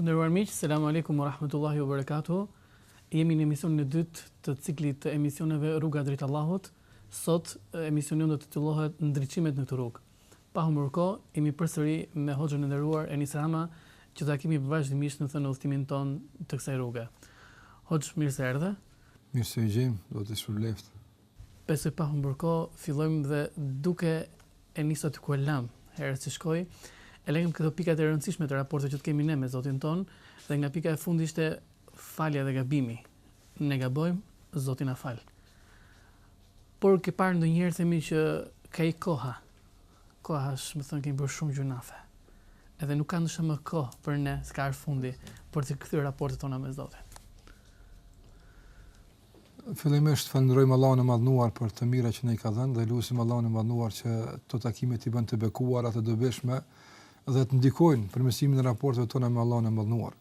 Të nderuar miq, Selam Alejkum wa Rahmetullahi wa Berekatuhu. Jemi në emisionin e dytë të ciklit të emisioneve Rruga drejt Allahut. Sot emisioni jonë do të titullohet Ndriçimet në këtë rrugë. Pa humbur kohë, jemi përsëri me Hoxhën e nderuar Enis Rama, që do ta kemi vazhdimisht me thënë në udhëtimin tonë të kësaj rruge. Hoxhë, mirë se erdhe. Mirë se ju gjejmë, Zoti ju shpërbleftë. Besoj pa humbur kohë fillojmë dhe duke e nis aty ku e lamë herën që shkoi, i lamë këto pikat e rëndësishme të raportit që të kemi ne me Zotin tonë dhe nga pika e fundi ishte falja dhe gabimi. Ne gabojmë, Zoti na fal. Por ke parë ndonjëherë themi që ka ik koha. Koha është, me thënë, kemi bërë shumë gjynahe. Edhe nuk ka ndoshta më kohë për ne, s'ka ardh fundi, për të kthy raportet tona me Zotin. Fillimisht falënderojmë Allahun e Madhëruar për të mira që na i ka dhënë dhe lusim Allahun e Madhëruar që këto takime t'i bën të bekuara, të dobishme dhe të ndikojnë në përmirësimin e raporteve tona me Allahun e Madhëruar.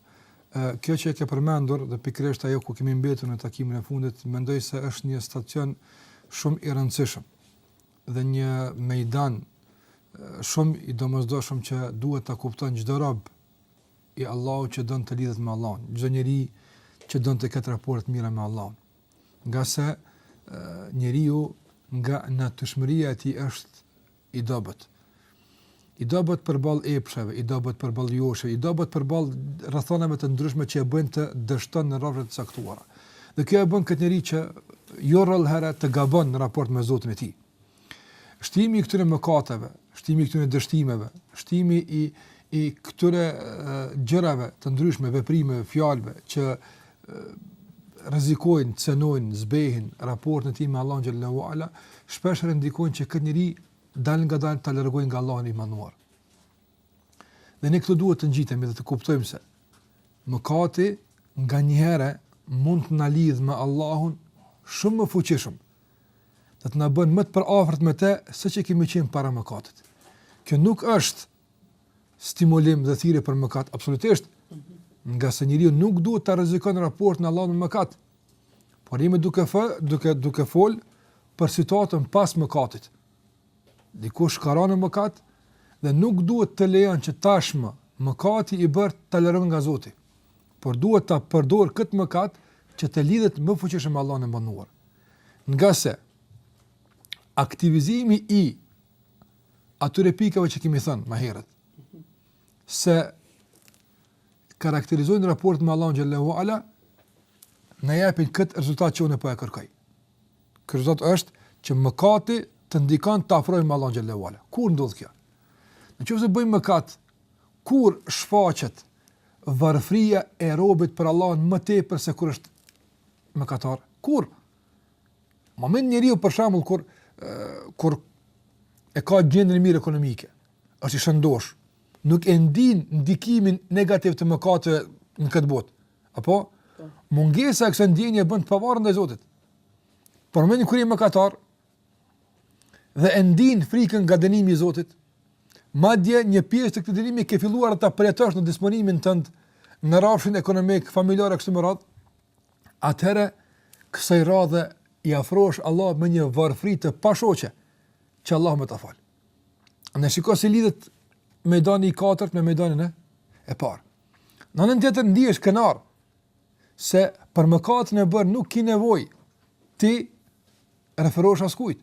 Kjo që e ke përmendur dhe pikërisht ajo ku kemi mbetur në takimin e fundit, mendoj se është një stacion shumë i rëndësishëm dhe një mejdan shumë i domosdoshëm që duhet ta kupton çdo rob i Allahut që don të lidhet me Allahun, çdo njeri që don të ketë raporte të mira me Allahun. Ngase njeriu nga natyrshmëria e tij është i dobët. I dobët përballë epsheve, i dobët përballë joshjeve, i dobët përballë rrethanave të ndryshme që e bëjnë të dështon në rrafshe të caktuara. Dhe kjo e bën këtë njeri që jo rrallëherë të gabon në raport me Zotin e tij. Shtimi i këtyre mëkateve, shtimi i këtyre dështimeve, shtimi i i këtyre gjërave të ndryshme, veprimeve, fjalëve që rrezikojnë, cenojnë, zbehin raportin e tij me Allahun xhel-le ue ala, shpeshherë ndikojnë që këtë njeri dalëngadalë ta largojnë nga Allahu i madhëruar. Dhe ne këtu duhet të ngjitemi dhe të kuptojmë se mëkati nganjëherë mund të na lidh me Allahun shumë më fuqishëm. Dhe të na bën më të përafërt me të se që kemi qenë para mëkatit. Kjo nuk është stimulim dhe thirrje për mëkat absolutisht, ngase njeriu nuk duhet të rrezikon raportin me Allahun me mëkat. Por jemi duke fol, duke duke fol për situatën pas mëkatit. Dikush ka ra në mëkat dhe nuk duhet të lejon që tashmë mëkati i bërë ta largon nga Zoti, por duhet ta përdorë këtë mëkat që të lidhet më fuqishëm me Allahun e madhëruar. Ngase aktivizimi i atyre pikave që kemi thënë më herët se karakterizojnë raportet me Allahun xhel-le ue ala na japin këtë rezultat që unë po e kërkoj. Ky rezultat është që mëkati të ndikon të afrohemi me Allahun xhelle ve ala. Kur ndodh kjo? Në qoftë se bëjmë mëkat, kur shfaqet varfëria e robit për Allahun më tepër se kur është mëkatar? Kur? Në moment njeriu për shembull kur kur e ka gjendjen e mirë ekonomike, është i shëndosh, nuk e ndin ndikimin negativ të mëkateve në këtë botë. Apo mungesa e kësaj ndjenje e bën të pavarur ndaj Zotit. Por në moment kur je mëkatar dhe e ndin frikën nga dënimi i Zotit. Madje një pjesë të këtij dënimi ke filluar ta përjetosh në disponimin tënd në rrafshin ekonomik, familjar e kështu me radhë. Atëherë kësaj radhe i afrohesh Allahut me një varfëri të pashoqe që Allah më ta falë. Në shiko si lidhet mejdani i katërt me mejdanin e parë. Në anën tjetër ndihesh krenar, se për mëkatin e bërë nuk ki nevoj t'i referohesh askujt,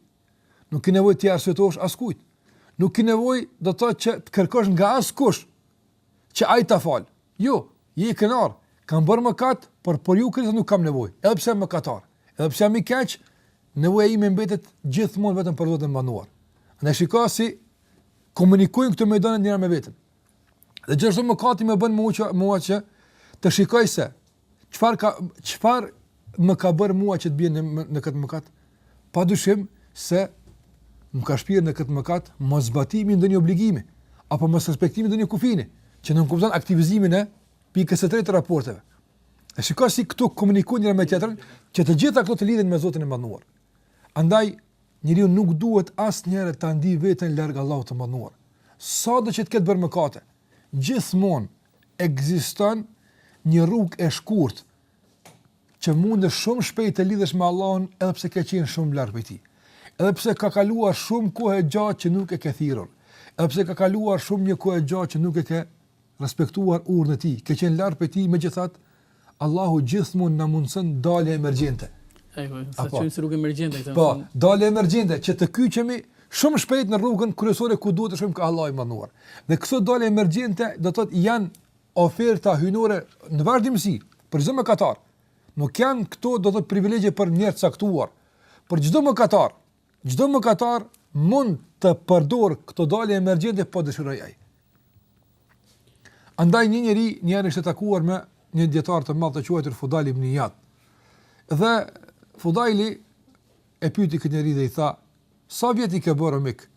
nuk ki nevoj t'i arsyetohesh askujt, nuk ki nevoj do të thotë që të kërkosh nga askush që ai ta fal. Jo, je i krenar, kam bërë mëkat, por për ju krijesat nuk kam nevojë. Edhe pse jam mëkatar, edhe pse jam i keq, nevoja ime mbetet gjithmonë vetëm për Zotin e Madhnuar. Andaj shiko si komunikojnë këto mejdane ndër me veten. Dhe gjithashtu mëkati më bën mua që mua që të shikoj se Çfarë ka çfarë më ka bërë mua që të bie në në këtë mëkat? Padyshim se më ka shpirë në këtë mëkat mos zbatimi ndonjë obligimi apo mos respektimi ndonjë kufini, që nënkupton aktivizimin e pikës së tretë të raporteve. E shiko si këto komunikojnë njëra me tjetrën, që të gjitha këto të lidhen me Zotin e Madhnuar. Andaj njeriu nuk duhet asnjëherë ta ndiejë veten larg Allahut të Madhnuar. Sado që të ketë bërë mëkate, gjithmonë ekziston një rrugë e shkurtë që mundesh shumë shpejt të lidhesh me Allahun edhe pse ke qenë shumë larg prej tij. Edhe pse ka kaluar shumë kohë e gjatë që nuk e ke thirrur. Edhe pse ka kaluar shumë një kohë e gjatë që nuk e ke respektuar urdhrin e tij, ke qenë larg prej tij, megjithatë Allahu gjithmonë na mundëson dalje emergjente. Apo, si t'i quajmë si rrugë emergjente. Këta. Po, dalje emergjente, që të kyçemi shumë shpejt në rrugën kryesore ku duhet të shkojmë ka Allahu i Madhnuar. Dhe këto dalje emergjente, do të thotë janë oferta hyjnore në vazhdimësi, për çdo mëkatar. Nuk janë këto do të thotë privilegje për njerëz caktuar, për çdo mëkatar. Çdo mëkatar mund të përdor këto dalje emergjente po dëshiroi ai. Andaj një njeri një herë ishte takuar me një dijetar të madh të quajtur Fudajl ibn Ijad. Dhe Fudajli e pyeti këtë njeri dhe i tha: "Sa vjet i ke bërë mik?"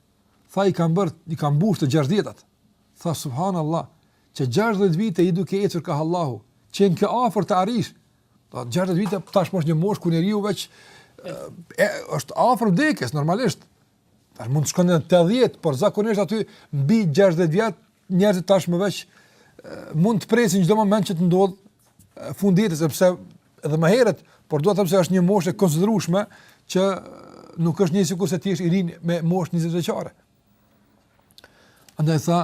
Tha i kam bërë, i kam mbushur të 60-tat. Tha subhanallah, që 60 vite je duke ecur ka Allahu, qenke afër të arrish, Gjashtëdhjetë vite tashmë është një moshë ku njeriu veç është afër vdekjes normalisht. Tash mund të shkon në 80, por zakonisht aty mbi 60 vjet njerëzit tashmë veç mund të presin çdo moment që të ndodh fundi i jetës sepse edhe më herët, por do të them se është një moshë e konsiderueshme që nuk është një sikur se ti je i ri me moshë 20 vjeçare. Andaj tha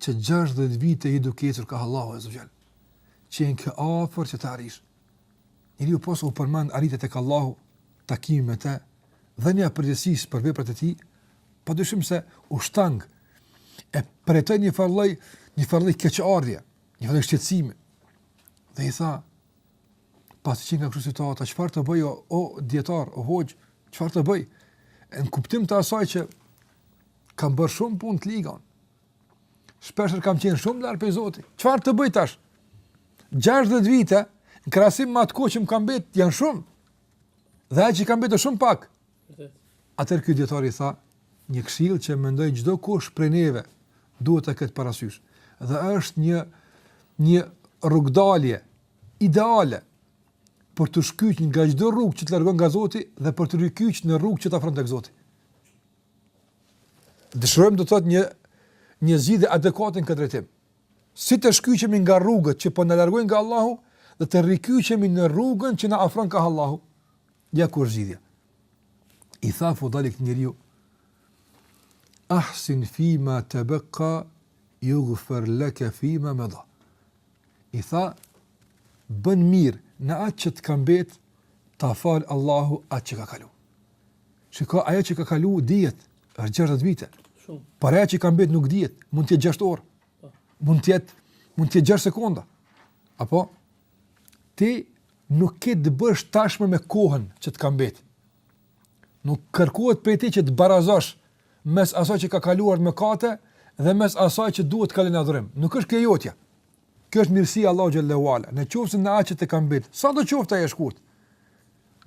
që gjashtëdhjetë vite je duke ecur ka Allahu azza wa jall. Qenka afër që ta arrish. Njeriu posa u përmend arritja tek Allahu, takimi me të, dhënia e përgjegjësisë për veprat e tij, padyshim se u shtang e përjetoi një farlloj, një farlloj keqardhje, një farlloj shqetësimi. Dhe i tha, pasi qenka kështu situata, çfarë të bëj o, o dijetar, o hoxhë, çfarë të bëj? E në kuptim të asaj që kam bërë shumë punë të liga, shpeshherë kam qenë shumë larg prej Zoti, çfarë të bëj tash? 60 vite, në krahasim me atë kohë që më ka mbetë, janë shumë, dhe ajo që ka mbetë shumë pak, Atëherë ky dijetar i tha, një këshillë që mendoj çdo kush prej neve duhet ta ketë parasysh dhe është një një rrugdalje ideale për t'u shkyç nga çdo rrugë që të largon nga Zoti dhe për t'u rikyç në rrugë që të afron tek Zoti. Dëshiroj me thënë një një zgjidhje adekuate në këtë drejtim. Si të shkyçemi nga rrugët që po na largojnë nga Allahu dhe të rikyçemi në rrugën që na afron ka Allahu. Ja ku është zgjidhja. I tha Fudajli këtij njeriu, ahsin fima tebeka, jugfer leke fima meda. I tha, bën mirë në atë që të ka mbetë, ta fal Allahu atë që ka kalu. Çka ajo që ka kalu, dihet, është gjashtëdhjetë vite. Por ajo që ka mbetë nuk dihet, mund të jetë gjashtë orë, po, mund të jetë, mund të jetë gjashtë sekonda. Apo? Ti nuk ke të bësh tashmë me kohën që të ka mbet. Nuk kërkohet prej ti që të barazosh mes asaj që ka kaluar në mëkate dhe mes asaj që duhet të kalojë në adhurim. Nuk është kjo jotja. Kjo është mirësia e Allahu xhel-le ve ala. Në qoftë se në atë që të ka mbet, sa do qoftë ajo e shkurt.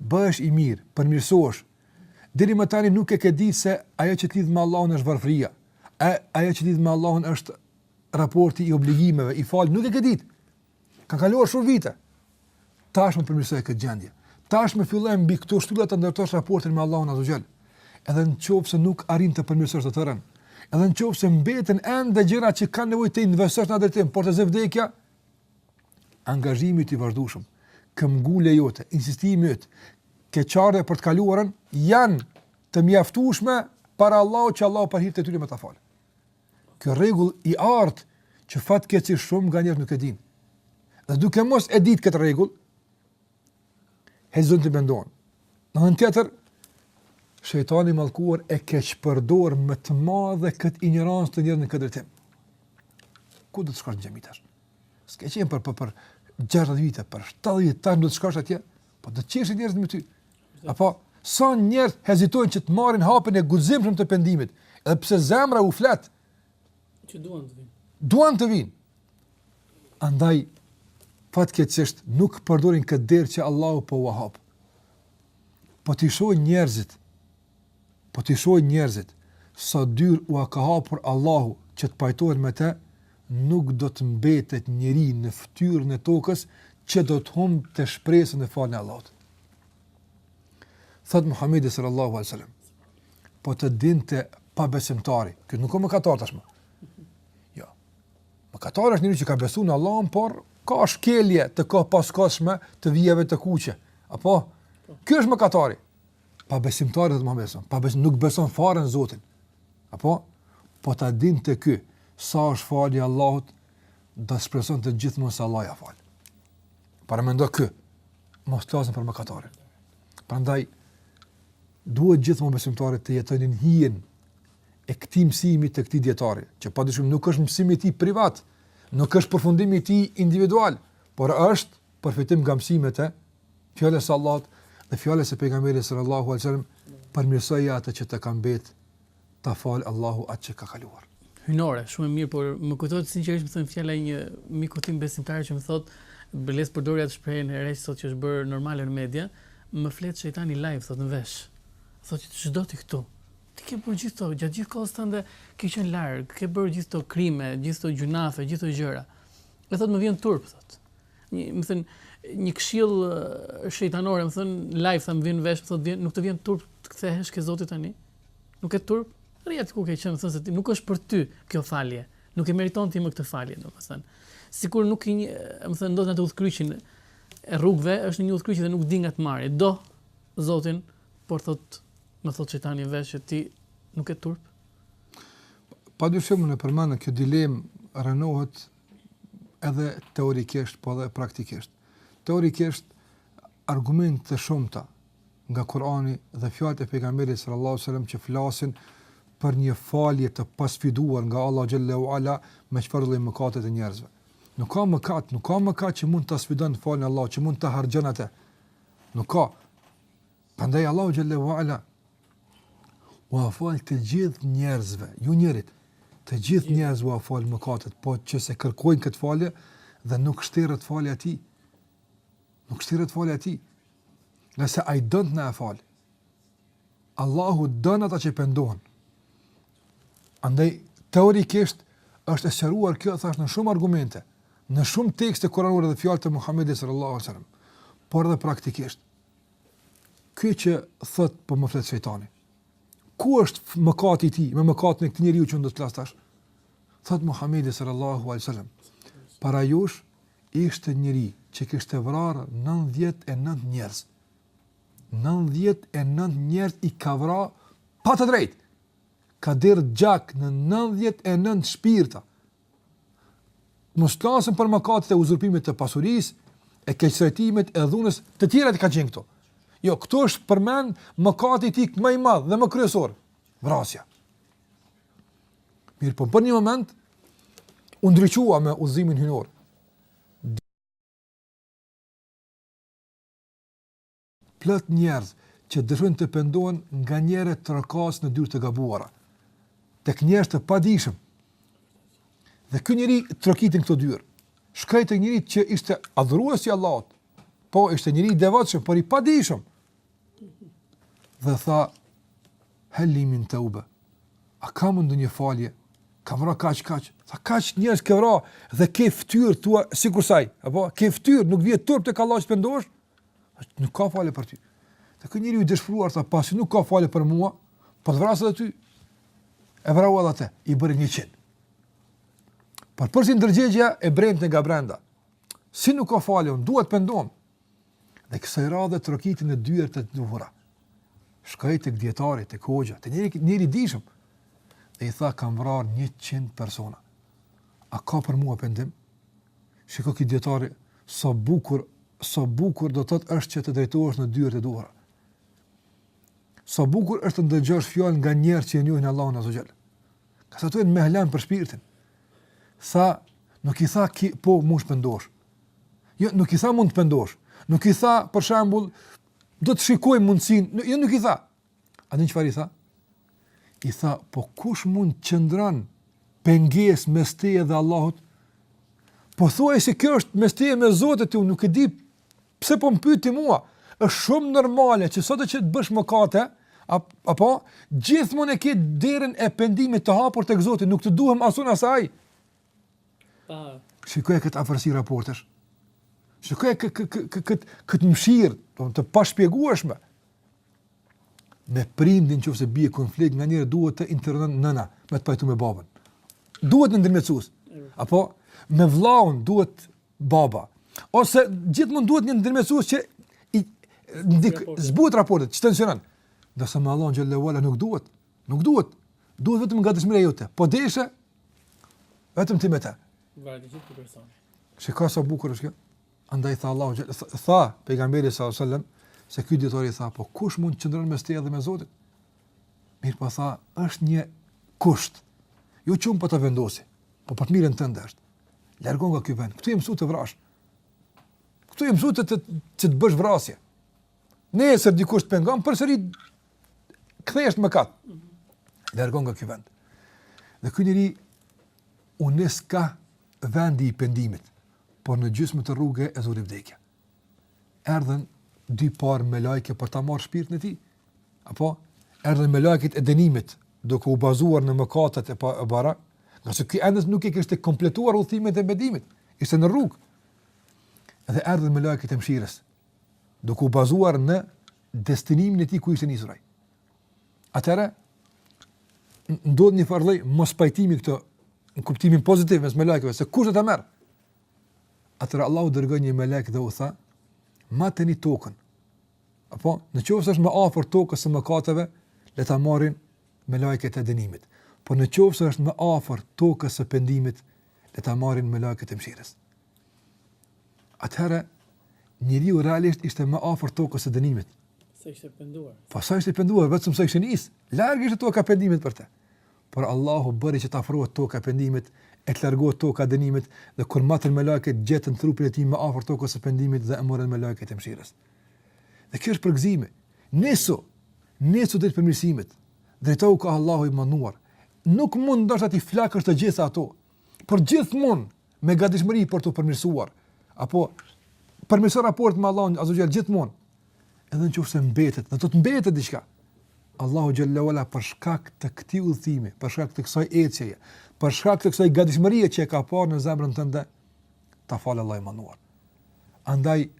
Bëhesh i mirë, përmirësohesh. Deri më tani nuk e ke ditë se ajo që t'lidh me Allahun është varfëria. Ajo që t'lidh me Allahun është raporti i obligimeve, i fal, nuk e ke ditë. Kanë kaluar shumë vite. Tashmë përmirësoje këtë gjendje. Tashmë fillo mbi këto shtylla të ndërtosh raportin me Allahun Azza wa Jall. Edhe në qoftë se nuk arrin të përmirësosh të tërën, edhe në qoftë se mbeten ende gjëra që kanë nevojë të investosh në drejtim, por të zë vdekja, angazhimi i vazhdueshëm, këmbgulja jote, insistimi yt, keqardhja për të kaluarën janë të mjaftueshme para Allahut që Allahu për hir të tyre me ta fal. Ky rregull i artë që fatkeqësisht shumë nga njerëzit nuk e dinë. Dhe duke mos e ditë këtë rregull, heziton të pendon. Në anë tjetër, shejtani i mallkuar e keqpërdor me të madhe këtë injorancë të njerëzit në këtë drejtim. Ku do të shkosh në xhami tash? S'ke qenë për për, për 60 vite, për 70 vite tash do të shkosh atje, po do të qeshin njerëzit me ty. Apo sa njerëz hezitojnë që ta marrin hapin e guximshëm të pendimit, edhe pse zemra u flet që duan të vinë. Duan të vinë. Andaj fatkeqësisht nuk përdorin këtë derë që Allahu po u hap. Po t'i shohin njerëzit Po t'i shohin njerëzit sa dyer ua ka hapur Allahu që të pajtohen me të, nuk do të mbetet njeri në fytyrën e tokës që do të humbte shpresën në faljen e Allahut. Thotë Muhamedi sallallahu alaihi wasallam, po ta dinte pabesimtari, ky nuk o mëkatar tashmë. Jo. Mëkatar është njeri që ka besuar në Allahun, por ka shkelje të kohëpaskohshme të vijave të kuqe. Apo ky është mëkatari. pabesimtari, thotë Muhamedi sallallahu alaihi wasallam, pa nuk beson fare në Zotin. Apo po ta dinte ky sa është falja e Allahut, do të shpresonte gjithmonë se Allah ia fal. Paramendo ky, mos të flasim për mëkatarin. Prandaj, duhet gjithmonë besimtari të jetojë në hijen e këtij mësimi të këtij dijetari, që pa dyshim nuk është mësimi i tij privat, nuk është përfundimi i tij individual, por është përfitim nga mësimet e fjalës së Allahut dhe fjalës së pejgamberit sallallahu alaihi wasallam, përmirësoje atë që të ka mbet, ta fal Allahu atë që ka kaluar. Hynore, shumë e mirë, por më kujtohet sinqerisht me thënë fjala e një miku tim besimtar që më thotë, biles përdori atë shprehjen e re që sot që është bërë normale në media, më flet shejtani live thotë në vesh. Thotë që ç'do ti këtu. Ti ke bërë gjithë to, gjatë gjithë kohës tënde ke qenë larg, ke bërë gjithë to krime, gjithë to gjynahe, gjithë to gjëra. E thotë më vjen turp thotë. Një, me thënë, një këshillë shejtanore, me thënë, live, thotë më vjen në vesh, më thotë, vjen, nuk të vjen turp të kthehesh ke Zoti tani? Nuk e turp? Rri aty ku ke qenë, me thënë, se ti, nuk është për ty kjo falje. Nuk e meriton ti më këtë falje, domethënë. Sikur ky njeri, me thënë, do të në të udhëkryqin e rrugëve, është në udhëkryqin dhe nuk di nga t'ia marrë. Do Zotin, por thotë, më thotë shejtani në vesh që ti nuk e turp? Pa dyshim e përmendëm, kjo dilemë rënohet edhe teorikisht, po edhe praktikisht. Teorikisht, argumente të shumta nga Kurani dhe fjalët e pejgamberit sallallahu sallam që flasin për një falje të pasfiduar nga Allah Xhelle ue Ala me çfarëdo lloj mëkatet e njerëzve. Nuk ka mëkat, nuk ka mëkat që mund ta sfidon faljen e Allahut, që mund ta harxhon atë. Nuk ka. Prandaj Allahu xhalla uala u afal të gjithë njerëzve, jo njërit, të gjithë njerëzve u afal mëkatet, po që se kërkojnë këtë falje dhe nuk shteret falja e tij. Nuk shteret falja e tij. Nëse ai don të na fal. Allahu don ata që pendohen. Andaj teorikisht është e sqaruar kjo thash në shumë argumente, në shumë tekste kuranore dhe fjalë të Muhamedit sallallahu alaihi wasallam, por edhe praktikisht. Kjo që thot po më flet shejtani. Ku është mëkati i tij, me mëkatin e këtij njeriu që un do të flas tash? Thot Muhamedi sallallahu alaihi wasallam. Para jush ishte njeri që kishte vrarë 99 njerëz. 99 njerëz i ka vra pa të drejtë. Ka derdh gjak në 99 shpirta. Mos të flasim për mëkatet e uzurpimit të pasurisë, e keqtrajtimit, e dhunës, të tjerat i kanë qenë këto. Jo, këtu është përmend mëkati i tij më i madh dhe më kryesor, vrasja. Mirëpo për një moment u ndriçua me udhëzimin hyjnor. Plot njerëz që dëshirojnë të pendohen nganjëherë trokasin në dyert e gabuara tek njerëz të padijshëm. Dhe ky njeri trokiti në këto dyer. Shkoi tek njëri që ishte adhurues i Allahut. Po ishte njeri i devotshëm, por i padijshëm. Dhe tha hel li min teube. A kam ndonjë falje? Kam vra kaq kaq. Tha kaq njerëz ke vra dhe ke fytyrë tua sikur saj. Apo ke fytyrë, nuk të vjen turp tek Allahu të pendohesh? Nuk ka falje për ty. Dhe ky njeri u dëshpërua, tha, pasi nuk ka falje për mua, po të vras dhe ty. E vrau edhe te, i bëri njëqind. Por përsëri ndërgjegja e brente nga brenda. Si nuk ka falje, unë dua të pendohem. Dhe kësaj radhe trokiti në dyert e duhura. Shkoi tek dijetari, tek hoxha, te njeri, njeri i dijshëm. Dhe i tha, kam vrarë njëqind persona. A ka për mua pendim? Shiko ky dijetari, sa bukur, sa bukur do të thotë është që të drejtohesh në dyert e duhura. Sa bukur është të ndëgjosh fjalë nga njerëz që e njohin Allahun azze ue xhel. Ka, s'të thënë, mehlem për shpirtin. Tha, nuk i tha ky, po mund të pendohesh. Jo, nuk i tha mund të pendohesh. Nuk i tha, për shembull, do të shikojmë mundësinë. Jo, nuk i tha. A din çfarë i tha? I tha, po kush mund të qëndron penges mes teje dhe Allahut? Pothuajse kjo është mes teje dhe Zotit, unë nuk e di pse po më pyet ti mua. Është shumë normale që sot që të bësh mëkate, apo gjithmonë e ke derën e pendimit të hapur tek Zoti, nuk të duhem as unë as ai. Po. Shikoje këtë afërsi raportesh. Shikoje këtë këtë këtë këtë mëshirë, do të pashpjegueshme. me prindin nëse bie konflikt nga njëri duhet të intervenon nëna me të pajtuar me babën. Duhet një ndërmjetësues. Apo me vëllaun duhet baba. Ose gjithmonë duhet një ndërmjetësues që i zbut raportet, që tensionon. Kurse me Allahun xhelle ue ala nuk duhet. Nuk duhet. Duhet vetëm gatishmëria jote. Po deshe vetëm ti me ta. Vajti gjithë person. Shiko sa bukur është kjo. Andaj tha Allahu xhel, tha pejgamberi sallallahu alajhi wasallam se ky dijetar i tha po kush mund të qëndron mes teje dhe mes Zotit? Mirëpo tha është një kusht. Jo se unë po ta vendosi. Po për të mirën tënde është. Largohu nga ky vend. Këtu je mësuar të vrash. Këtu je mësuar të të, të, të bësh vrasje. Nëse dikush të pengon përsëri kthehesh në mëkat. Largohu nga ky vend. Dhe ky njeri u nis ka vendi i pendimit, por në gjysmë të rruge e zuri vdekja. Erdhën dy palë melaike për ta marrë shpirtin e tij. Apo erdhën melaiket e dënimit, duke u bazuar në mëkatet e pa e bëra, ngase ky ende nuk e kishte kompletuar udhëtimin e pendimit, ishte në rrugë. Dhe erdhën melaiket e mshirës, Duke u bazuar në destinimin e tij ku ishte nisur ai. Atëherë ndodh njëfarë mospajtimi këtu në kuptimin pozitiv mes melaikeve, se kush do ta marrë? Atëherë Allahu dërgon një melek dhe u tha, mateni tokën. Apo, në qoftë se është më afër tokës së mëkateve, le ta marrin melaiket e dënimit. Po në qoftë se është më afër tokës së pendimit, le ta marrin melaiket e mshirës. Atëherë, njeriu realisht ishte më afër tokës së dënimit. Sa ishte penduar. Po sa ishte penduar, vetëm sa ishte nis. Larg ishte toka e pendimit për të. Por Allahu bëri që të afrohet toka e pendimit, e të largohet toka e dënimit dhe kur matën melaiket gjetën trupin e tij më afër tokës së pendimit dhe e morën melaiket e mëshirës. Dhe kjo është përgëzimi. Nisu, nisu drejt përmirësimit. Drejtohu ka Allahu i madhëruar. Nuk mund ndoshta t'i flakësh të gjitha ato, por gjithmonë me gatishmëri për t'u përmirësuar apo përmirëso raportin me Allahun azze ue xhel gjithmonë. Edhe nëse mbetet, do të të mbetet diçka. Allahu xhelle ue ala për shkak të këtij udhëtimi, për shkak të kësaj ecjeje, për shkak të kësaj gatishmërie që e ka parë në zemrën tënde, ta fal Allahu i madhëruar. Andaj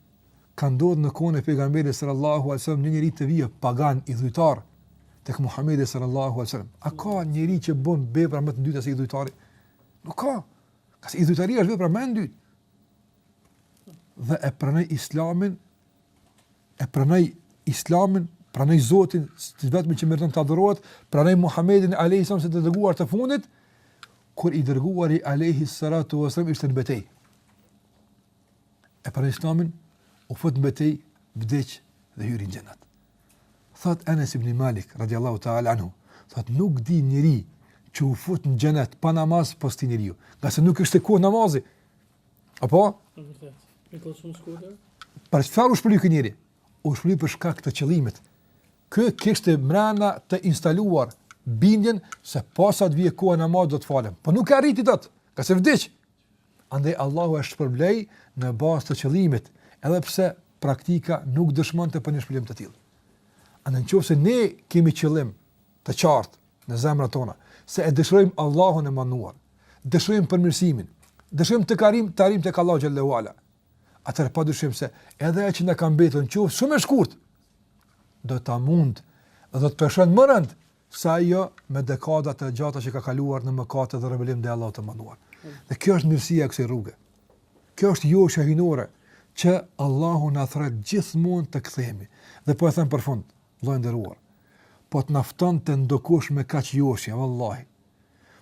ka ndodhur në kohën e pejgamberit sallallahu alajhi wasallam një njeri të vijë pagan idhujtar tek Muhamedi sallallahu alajhi wasallam. A ka njeri që bën vepra më të ndyta se idhujtari? Nuk ka. Ngase idhujtaria është vepra më e ndyrë. Dhe e pranoi islamin, e pranoi islamin, pranoi Zotin, të vetmin që meriton të adhurohet, pranoi Muhamedin a.s. si të dërguar të fundit, kur i dërguari alejhi salatu wasallam ishte në betejë. E pranoi islamin, u fut në betejë, vdiq dhe hyri në xhenet. Thot Enes ibn Malik radiallahu ta'ala anhu, thot nuk di njëri që u fut në xhenet pa namaz pos këtij njeriu, nga se nuk ishte koha namazit. Apo? Në kohë shumë të shkurtër. Për çfarë u shpërbly ky njeri? U shpërbly për shkak të qëllimit. Ky kishte mbrenda të instaluar bindjen se posa të vijë koha e namazit do të falem. Po nuk e arriti dot, ngase vdiq. Andaj Allahu e shpërbleu në bazë të qëllimit, edhe pse praktika nuk dëshmonte për një shpërblim të tillë. Andaj në qoftë se ne kemi qëllim të qartë në zemrat tona se e dëshirojmë Allahun e madhëruar, dëshirojmë përmirësimin, dëshirojmë të arrijmë, të arrijmë tek Allahu xhel-le ue ala. Atëherë pa dyshim se edhe ajo që na ka mbetur në qoftë shumë e shkurtër do ta mund dhe do të peshon më rëndë se ajo me dekada të gjata që ka kaluar në mëkate dhe rebelim ndaj Allahut të Madhëruar. Dhe kjo është mirësia e kësaj rruge. Kjo është joshja hyjnore që Allahu na thret gjithmonë të kthehemi. Dhe po e them për fund, vëlla i nderuar, po të na ftonte ndokush me kaq joshje, vallahi.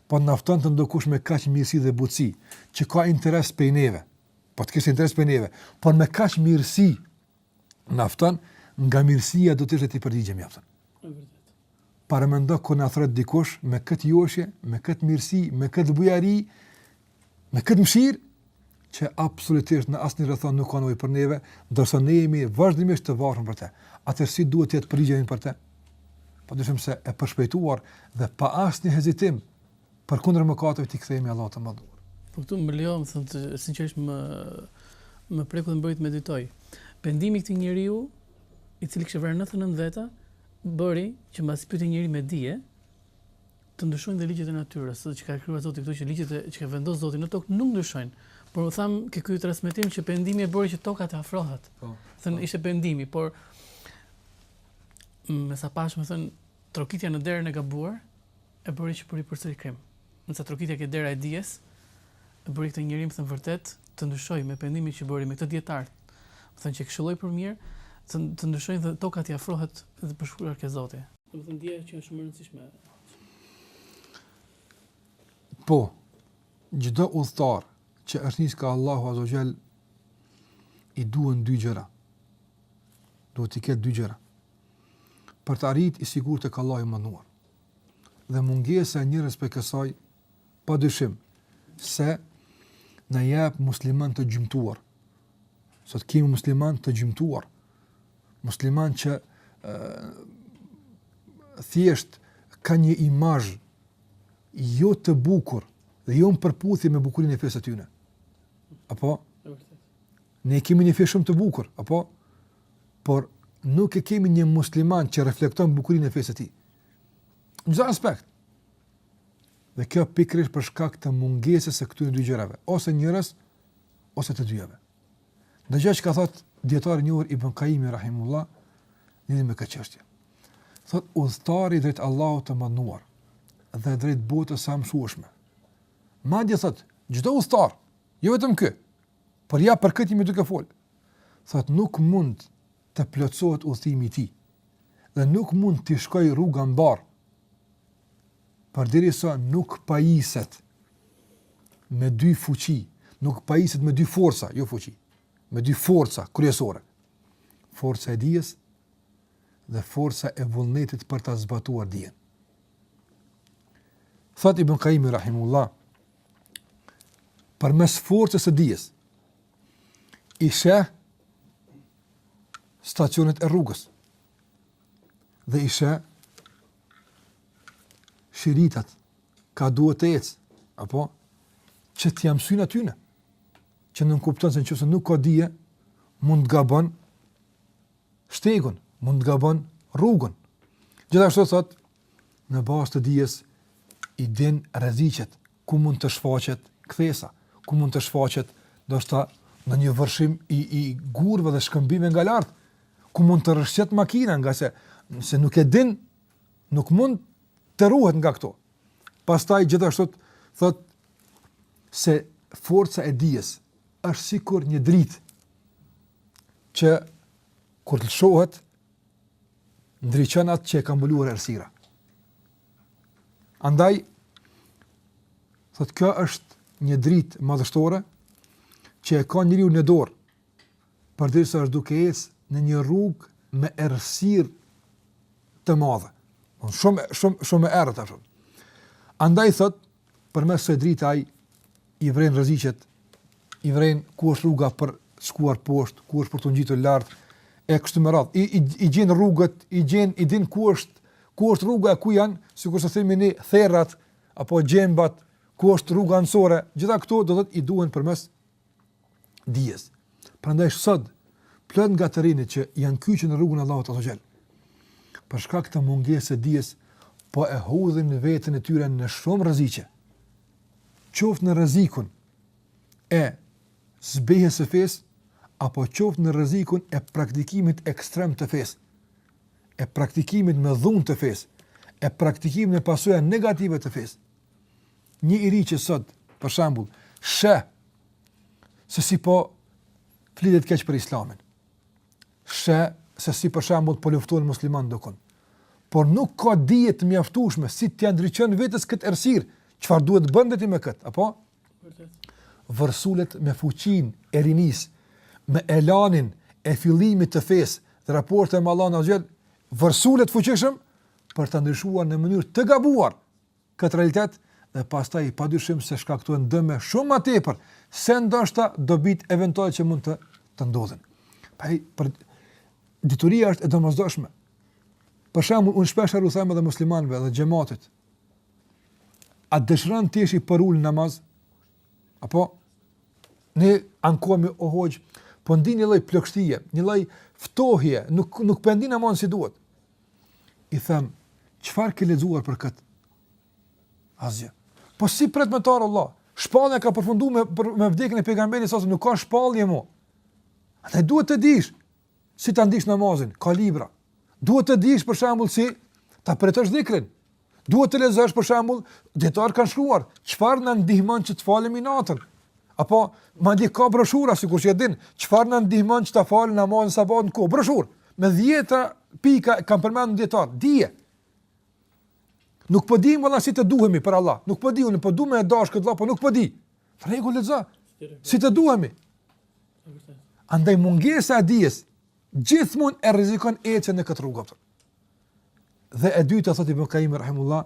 Po të na ftonte ndokush me kaq mirësi dhe butësi, që ka interes për neve. Po të kishte interes për neve, por me kaq mirësi na fton nga mirësia do të ishte t'i përgjigjemi, mjafton. Është vërtet. Paramendo kur na thret dikush me këtë joshje, me këtë mirësi, me këtë bujari, me këtë mëshirë që absolutisht në asnjë rrethanë nuk ka nevojë për neve, ndërsa ne jemi vazhdimisht të varur për të. Atëherë si duhet të jetë përgjigjja për të? Pa dyshim se e përshpejtuar dhe pa asnjë hezitim Përkundër mëkateve t'i kthehemi Allahut të madhëruar. Po këtu më lejo, me thënë, sinqerisht më më preku dhe më bëri të meditoj. Pendimi i këtij njeriu, i cili kishte vrarë 99 veta, bëri që mbasi pyeti njeri me dije, të ndryshojnë dhe ligjet e natyrës, Zoti që ka krijuar, Zoti këto që ligjet që ka vendos Zoti në tokë nuk ndryshojnë. Por u tha ke ky transmetim që pendimi e bëri që toka të afrohet. Po. Thënë, po ishte pendimi, por me sa pashë, me thënë trokitja në derën e gabuar, E bëri që bëri përsëri krim. Ndërsa trokitja ke dera e dijes, e bëri këtë njeri, me thënë, vërtet të ndryshojë me pendimin që bëri me këtë dijetar, me thënë, që e këshilloi për mirë, të të ndryshojë dhe toka t'i afrohet dhe për të shkuar ke Zoti. Domethënë dija është shumë e rëndësishme. Po. Çdo udhëtar që është nis ka Allahu Azze ue Xhel i duhen dy gjëra. Duhet të ketë dy gjëra. Për të arrit i sigurt tek Allahu i madhëruar. dhe mungesa e njërës prej kësaj, pa dyshim, se na jep musliman të gjymtuar, sot kemi musliman të gjymtuar, musliman që thjesht ka një imazh jo të bukur dhe jo në përputhje me bukurinë e fesë të tyne. Apo? Ne kemi një fe shumë të bukur, apo? por nuk e kemi një musliman që reflekton bukurinë e fesë të tij. Në çdo aspekt. Edhe kjo pikërisht për shkak të mungesës së këtyre dy gjërave, ose njërës, ose të dyjave. Në gjë që ka thot djetarë njërë i bënkajimi, rahimullah, një me këtë qështje. Thot, udhëtari drejt Allahut të madhëruar dhe drejt botës së amshueshme. Madje thot, çdo udhëtar, jo vetëm ky, Por ne për këtë jemi duke folë. Thot nuk mund të plotësohet udhëtimi i tij. Dhe nuk mund t'i shkojë rruga mbarë. Përderisa nuk pajiset me dy fuqi, nuk pajiset me dy forca, dy fuqi, me dy forca kryesore. Forca e dijes dhe forca e vullnetit për ta zbatuar dijen. Thot Ibn Qayyim rahimehullah përmes forcës së dijes, i sheh stacionet e rrugës, dhe i sheh shiritat, ka duhet të ecë, apo, që t'ia mësyjë atyre, që nënkupton se në qoftë se nuk ka dije, mund të gabon shtegun, mund të gabon rrugën. Gjithashtu thot, në bazë të dijes i din rreziqet ku mund të shfaqet kthesa, ku mund të shfaqet ndoshta ndonjë vërshim i i gurëve dhe shkëmbinjve nga lart, ku mund të rrëshqet makina ngase nëse nuk e din nuk mund të ruhet nga këto. Pastaj gjithashtu thot se forca e dijes është sikur një dritë që kur të lëshohet ndriçon atë që e ka mbuluar errësira. Andaj thotë kjo është një dritë madhështore që e ka njeriu në dorë përderisa është duke ecë në një rrugë me errësirë të madhe. Shumë shumë shumë e errët ashtu. Andaj thotë Përmes kësaj drite ai i vren rreziqet, i vren ku është rruga për të shkuar poshtë, ku është për t'u ngjitur lart e kështu me radhë. I, i, i gjen rrugët, i gjen, i din ku është, ku është rruga e ku janë, sikurse themi ne therrat, apo gjembat, ku është rruga anësore, gjitha këto do t'i duhen përmes dijes. Prandaj sot plot nga të rinjtë që janë kyçur në rrugën e Allahut azze ue xhel. Për shkak të mungesës së dijes po e hodhin veten e tyre në shumë rreziqe. Qoftë në rrezikun e zbehjes së fesë apo qoftë në rrezikun e praktikimit ekstrem të fesë, e praktikimit me dhunë të fesë, e praktikimit me pasoja negative të fesë. Një i ri që sot, për shembull, sheh se si po flitet keq për islamin, sheh se si për shembull po luftojnë muslimanët dikund, por nuk ka dije të mjaftueshme si t'ia ndriçon vetes këtë errësirë, çfarë duhet të bën ti me këtë, apo? Vërsulet me fuqinë e rinisë, me elanin e fillimit të fesë, dhe raporte me Allahun xhele, vërsulet fuqishëm për ta ndryshuar në mënyrë të gabuar, këtë realitet dhe pastaj padyshim se shkaktohen dëme shumë ma tepër se ndoshta dobitë eventuale që mund të të ndodhin. Pra dituria është e domosdoshme. Për shembull, unë shpeshherë u them edhe muslimanëve dhe xhematit. A dëshiron të jesh i përulur në namaz? Apo ne ankohemi o hoxhë, po ndi një lloj plogështie, një lloj ftohje, nuk nuk po ndi namazin si duhet. I them, çfarë ke lexuar për këtë? Asgjë. Po si pret me t'ardh vallahi? Shpallja ka përfunduar me për, me vdekjen e pejgamberit sa nuk ka shpallje më. Andaj duhet të dish si ta ndish namazin, ka libra. Duhet të dish për shembull si ta përjetosh dhikrin. Duhet të lexosh për shembull, dijetarët kanë shkruar, çfarë na ndihmon që të falemi natën? Apo madje ka broshura sikur që e din, çfarë na ndihmon që të falim namazin e sabahut në kohë? Broshurë me dhjetëra pika kanë përmendur dijetarët, dije. Nuk po di vallahi si të duhemi për Allah. Nuk po di unë, po du me t'dasht këtë vallahi, po nuk po di. Në rregull, lexo. Si të duhemi? Andaj mungesa e dijes gjithmonë e rrezikon ecjen në këtë rrugë. Dhe e dyta thotë Ibn Kajimi rahimullah,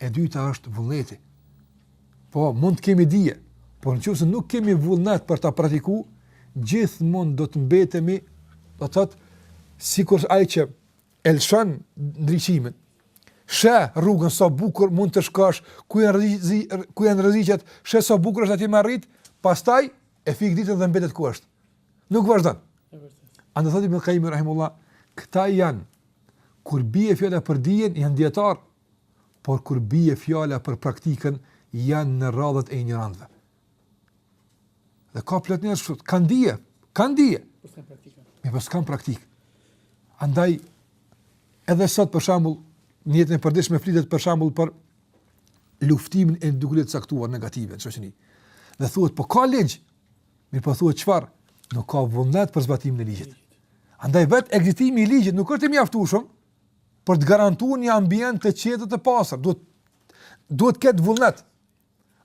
e dyta është vullneti. Po mund të kemi dije, por në qoftë se nuk kemi vullnet për ta praktikuar, gjithmonë do të mbetemi, do të thotë, sikur ai që e lëshon ndriçimin, sheh rrugën sa bukur mund të shkosh, ku janë rreziqet, ku janë rreziqet, sheh sa bukur është aty me arrit, pastaj e fik dritën dhe mbetet ku është. Nuk vazhdon. Andaj thotë Ibn Kajimi rahimullah, këta janë kur bie fjala për dijen janë dijetarë, por kur bie fjala për praktikën janë në radhët e injorantëve. Dhe ka plot njerëz që kanë dije, kanë dije, por s'kanë praktikë. Mirëpo s'kanë praktikë. Andaj edhe sot për shembull, në jetën e përditshme flitet për shembull për luftimin e dukurive të caktuar negative në shoqëri. Dhe thuhet po ka ligj, Mirëpo thuhet çfarë? Nuk ka vullnet për zbatimin e ligjit. Andaj vetë ekzistimi i ligjit nuk është i mjaftueshëm për të garantuar një ambient të qetë të pastër. Duhet duhet të ketë vullnet.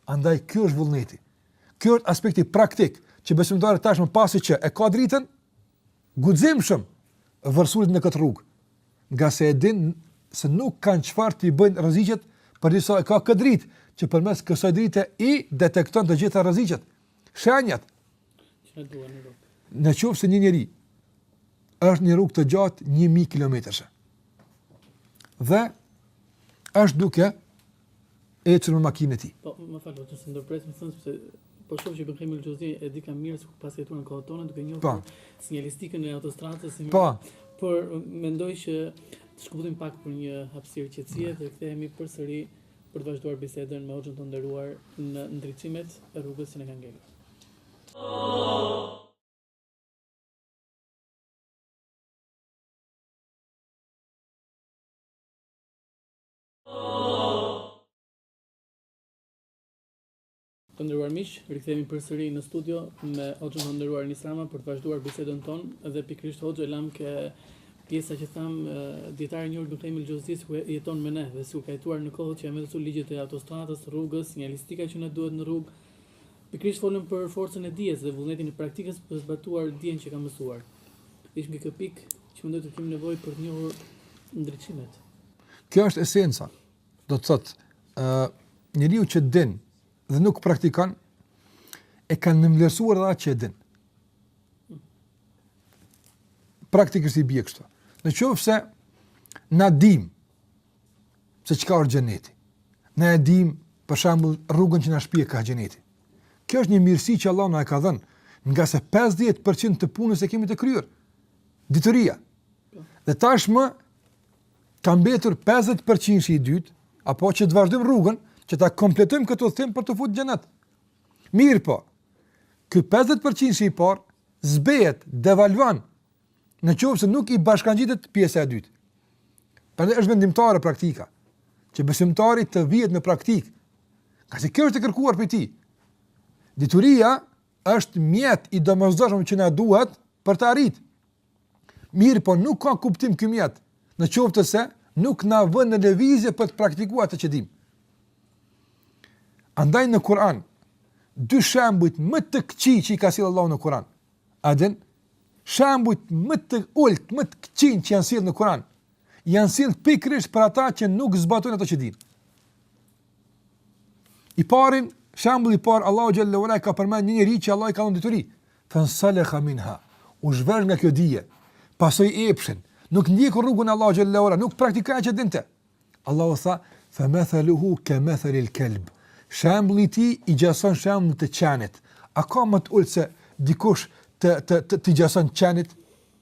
Andaj ky është vullneti. Ky është aspekti praktik që besimtari tashmë pasi që e ka dritën guximshëm vërsulet në këtë rrugë. Ngase e din se nuk kanë çfarë t'i bëjnë rreziqet, përderisa e ka këtë dritë që përmes kësaj drite i detekton të gjitha rreziqet. Shenjat. Në qoftë se një njeri është një rrugë të gjatë një mijë kilometërshe. Dhe është duke ecur me makinën e tij. Po, më fal, të së ndërpresë më thënë, se po shoh që i bënkemi lë gjëzdi, e di ka mirë se paska jetuar në kohën tonë, duke njohur po. sinjalistikën e autostradës, si po. por mendoj që të shkëputemi pak për një hapësirë qetësie dhe kthehemi përsëri për të vazhduar bisedën me hoxhën e nderuar në ndriçimet e rrugës që na kanë ngelur. Të nderuar miq, rikthehemi përsëri në studio me Hoxhën tonë të nderuar Enis Rama për të vazhduar bisedën tonë dhe pikërisht Hoxhë lamë ke pjesa që thamë dietari i njohur Ibn Kajim el-Xheuzije sikur jeton me ne dhe sikur ka jetuar në kohët që janë vendosur ligjet e autostradës, rrugës, sinjalistika që na duhet në rrugë. Pikërisht folëm për forcën e dijes dhe vullnetin e praktikës për të zbatuar dijen që ka mësuar. Ish mbi këtë pikë që mendoj të kemi nevojë për të njohur ndriçimet. Kjo është esenca. Do të thotë, ë njeriu që din dhe nuk praktikon e ka nënvlerësuar edhe atë që e din. Praktikisht i bie kështu. Në qoftë se na dim se çka është xheneti. Na e dim për shembull rrugën që na shpie kah xheneti. Kjo është një mirësi që Allahu na e ka dhënë, ngase 50% të punës e kemi të kryer. Dituria. Dhe tashmë Ka mbetur pesëdhjetë përqinshi i dytë, apo që të vazhdojmë rrugën, që ta kompletojmë këtë udhëtim për t'u futur në xhenet. Mirëpo ky 50%-shi i parë zbehet, devalvon në qoftë se nuk i bashkangjitet pjesa e dytë. Prandaj është vendimtare praktika që besimtari të vihet në praktikë. Ngase kjo është e kërkuar prej tij. Dituria është mjet i domosdoshëm që na duhet për ta arritur. Mirëpo nuk ka kuptim ky mjet, në qoftë se nuk na vë në lëvizje për të praktikuar atë që dimë. Andaj në Kur'an dy shembujt më të këqij që i ka sjellë Allahu në Kur'an. A din? Shembujt më të ulët, më të këqij që janë sjellë në Kur'an, janë sjellë pikërisht për ata që nuk zbatojnë ato që dinë. I pari, shembulli i parë Allahu xhelle ue ala e ka përmend një njeri që Allahu i ka dhënë dituri. Fenselekha minha. U zhvesh nga kjo dije. Pasoi epshin, nuk ndjek rrugën e Allahut xhelle ue ala, nuk praktikoi atë që dinte. Allahu tha, "Fe methaluhu ke methelil kelb." Shembulli i tij i gjason shembullit të qenit. A ka më të ulët se dikush të thotë, t'i gjason qenit?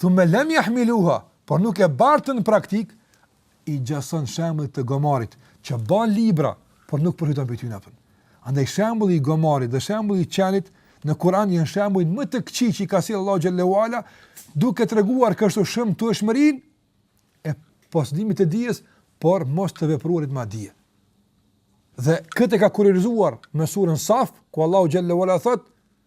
Thumme lem jahmiluha, por nuk e bartën në praktikë, i gjason shembullit të gomarit, që ban libra, por nuk përfiton prej tyne. Andaj shembulli i gomarit dhe shembulli i qenit në Kur'an janë shembujt më të këqij që i ka sjellë Allahu xhelle ue ala, duke treguar kështu shëmtueshmërinë e posedimit të dijes, por mos të vepruarit me dije. Dhe këtë e ka kurorëzuar me surën Saf, ku Allahu xhelle ue ala thotë: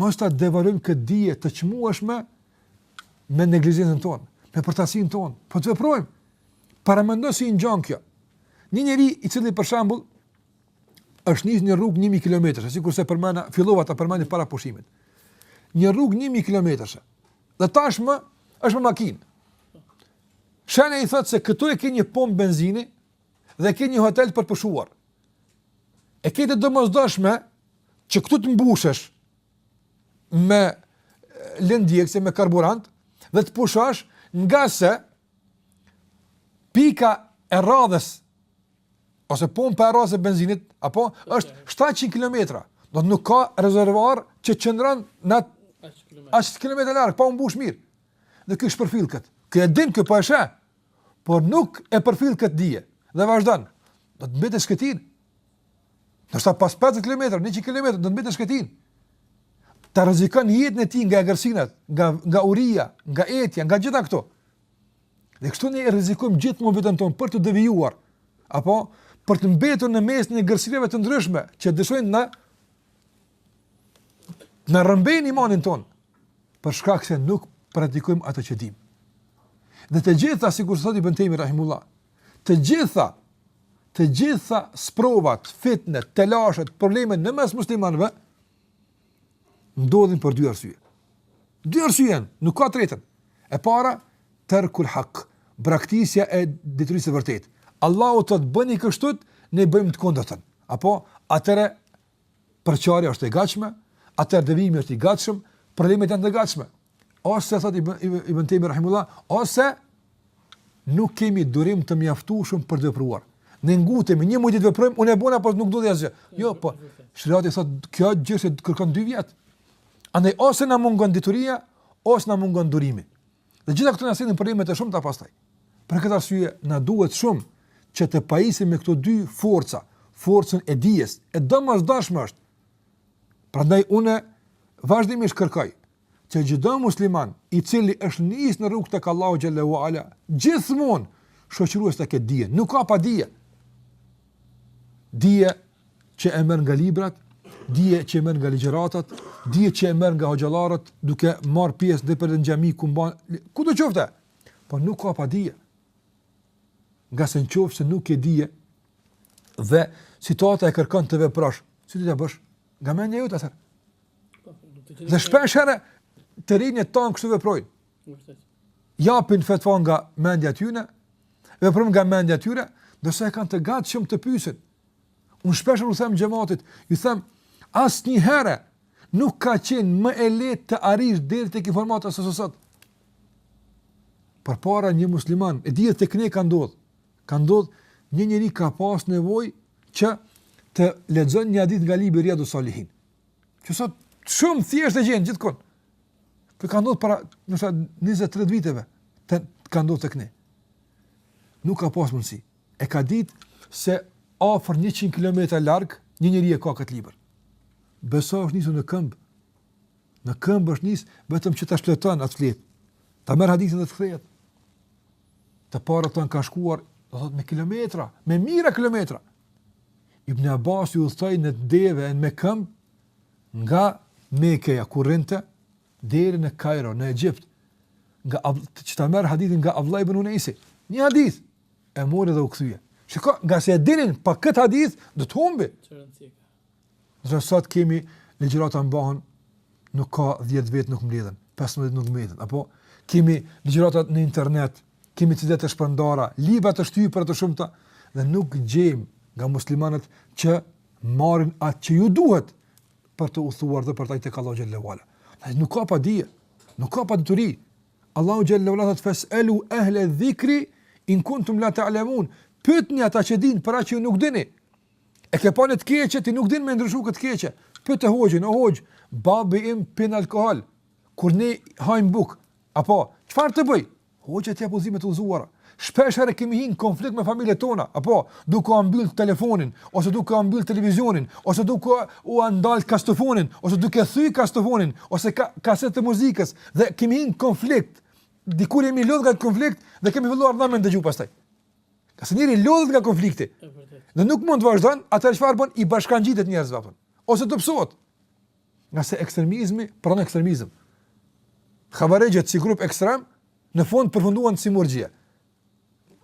Mos ta devalvojmë këtë dije të çmueshme me neglizhencën tonë, me përtacinë tonë. Po të veprojmë. Paramendo si i ngjan kjo. Një njeri i cili për shembull është nis në rrugë 1000 kilometra, sikurse përmenda fillova ta përmend para pushimit. Një rrugë 1000 kilometra. Dhe tashmë është me makinë. Shenja i thotë se këtu e ke një pompë benzini, dhe ke një hotel për pushuar. E ke të domosdoshme që këtu të mbushesh me lëndë djegëse me karburant dhe të pushosh ngase pika e radhës ose pompa e radhës e benzinit apo është 700 kilometra. Do të thotë nuk ka rezervuar që qëndron aq kilometra larg, pa u mbush mirë. Dhe ky e shpërfill këtë. Ky e din këtë, po e sheh. por nuk e përfill këtë dije, dhe vazhdon, do të mbetë në shkretinë, ndoshta pas 50 km, 100 km, do të mbetë në shkretinë, ta rrezikon jetën e tij nga egërsinat, nga, nga uria, nga etja, nga gjitha këto. Dhe kështu ne rrezikojmë gjithmonë veten tonë për t'u devijuar, apo për të mbetur në mesin e egërsinave të ndryshme, që dëshirojnë T'na rrëmbejnë imanin tonë, për shkak se nuk praktikojmë ato që dimë. Dhe të gjitha, sikurse thotë Ibën Tejmije, rahimehullah, të gjitha, të gjitha sprovat, fitnet, telashet, problemet në mes muslimanëve, ndodhin për dy arsye. Dy arsye, nuk ka të tretën. E para, terkul hak, braktisja e diturisë së vërtetë. Allahu thotë bëni kështu, ne bëjmë të kundërtën. Apo, atëherë, përçarja është e gatshme, atëherë devijimi është i gatshëm, problemet janë të gatshme. Ose, thotë i, i, Ibën Tejmije rahimehullah, ose nuk kemi durim të mjaftueshëm për të vepruar. Ne ngutemi, një muaj të veprojmë, unë e bona, po nuk ndodhi asgjë. Jo, po, sheriati thotë, kjo çështje kërkon dy vjet. Andaj, ose na mungon dituria, ose na mungon durimi. Dhe gjitha këto na sjellin probleme të shumta pastaj. Për këtë arsye na duhet shumë që të pajisim me këto dy forca, forcën e dijes, e domosdoshmë është. Prandaj unë vazhdimisht kërkoj që çdo musliman i cili është nis në rrugë tek Allahu xhelle ue ala, gjithmonë shoqërues ta ketë dijen, nuk ka pa dije. dije që e merr nga librat, dije që e merr nga ligjëratat, dije që e merr nga hoxhallarët, duke marr pjesë nëpër xhami ku mbahen, kudo qoftë. Po nuk ka pa dije. Ngase në qoftë se nuk ke dije dhe situata e kërkon të veprosh, si do ta bësh? Nga mendja jote atëherë. Dhe shpesh herë të rinjtë tanë kështu veprojnë. japin fetva nga mendja e tyre, veprojnë nga mendja e tyre, ndërsa i kanë të gatshëm të pyesin. Unë shpeshherë u them xhematit, ju them, asnjëherë nuk ka qenë më e lehtë të arrish deri tek informata sesa sot. Përpara një musliman, edhe tek ne ka ndodh, ka ndodh një njeri ka pas nevojë që të lexon një hadith nga libri Rijadu Salihin. Që sot shumë thjesht e gjen gjithkund. Kjo ka ndodh para 20-30 viteve, ka ndodh tek ne. Nuk ka pasë mundësi. E ka ditë se afër 100 km larg, një njeri e ka këtë libër. Beso është nis në këmbë. Në këmbë është nis, vetëm që ta shfleton atë fletë. Ta merr hadithin dhe të kthehet. Të parët tanë kanë shkuar, do thotë, me kilometra, me mijëra kilometra. Ibn Abasi udhëtoi në deve e me këmbë nga Mekeja ku rrinte deri në Kairo, në Egjipt. Nga që ta merr hadithin nga Abdullah ibn Unejsi. Një hadith e mori dhe u kthye. Shiko, ngase e dinin pa këtë hadith do të humbi. Ndërsa sot kemi ligjërata mbahen nuk ka 10 vetë nuk mbledhen, 15 nuk mbledhen, apo kemi ligjërata në internet, kemi CD-të e shpërndara, libra të shtypura të shumta, dhe nuk gjejmë nga muslimanët që marrin atë që ju duhet për të udhëtuar dhe për të arrit tek Allahu xhelle ue ala. Nuk ka pa dije, nuk ka pa dituri. Allahu xhelle ue ala thotë fes'elu ehle dhikri in kuntum la ta'lemun. Pyetni ata që dinë për atë që ju nuk dini. E ke pa një të keqe, ti nuk din me ndryshu këtë të keqe. Pyete hoxhën, o hoxhë, babi im pin alkohol, kur ne hajmë bukë, apo, çfarë të bëj? Hoxha të jep udhëzime të lejuara. Shpeshherë kemi hy në konflikt me familjet tona, apo, duke ua mbyllë telefonin, ose duke ua mbyllë televizionin, ose duke ua ndalë kasetofonin, ose duke thy kasetofonin, ose ka, kasetat e muzikës, dhe kemi hy në konflikt, dikur jemi lodhë nga konflikti, dhe kemi filluar në me ndëgju pastaj. Ngase njeri lodhet nga konflikti. Dhe nuk mund të vazhdojë, atëherë çfarë bën, i bashkëngjitet njerëzve, apo. Ose dobësohet. Ngase ekstremizmi, pranon ekstremizëm. Havarixhët si grup ekstrem, në fund përfunduan si murgjie.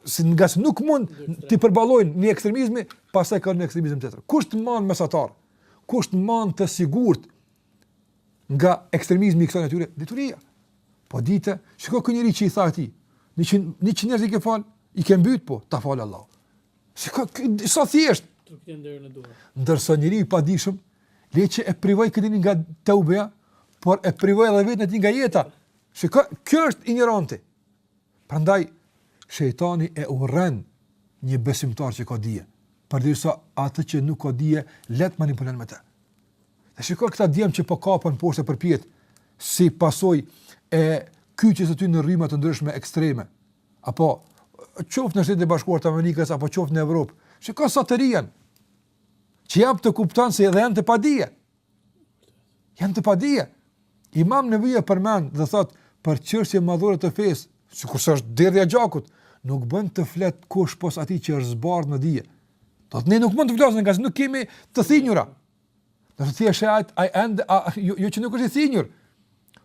Ngase nuk mund t'i përballojnë një ekstremizmi, pastaj ka një ekstremizëm tjetër. Kush t'man mesatar, kush t'man të sigurt, nga ekstremizmi i kësaj natyre, dituria. Po dite, shiko ky njeri që i tha atij, njëqind njerëz i ke falë, i ke mbyt, po, ta fal Allahu. Shiko, sa thjesht. Ndërsa njeri i padijshëm, le që e privoi këtë njeri nga teubeja, por e privoi edhe veten e tij nga jeta. Shiko, kjo është injoranti. Prandaj shejtani e urren një besimtar që ka dije, përderisa atë që nuk ka dije lehtë manipulon me të. Dhe shiko këta djem që po kapen poshtë e përpjet si pasojë e kyçjes së tyre në rryma të ndryshme ekstreme. Apo qoftë në Shtetet e Bashkuara të Amerikës apo qoftë në Evropë, shiko sa të rinj janë. Që jep të kuptojmë se edhe janë të padije. Janë të padije. Imam Neveviu përmend dhe thotë për çështje madhore të fesë, sikurse është derdhja e gjakut, nuk bën të flet kush pos atij që është zbardh në dije. Do të thotë ne nuk mund të flasim ngase nuk kemi të thinjura. Do të thotë e ai ende a, jo, jo që nuk është i thinjur,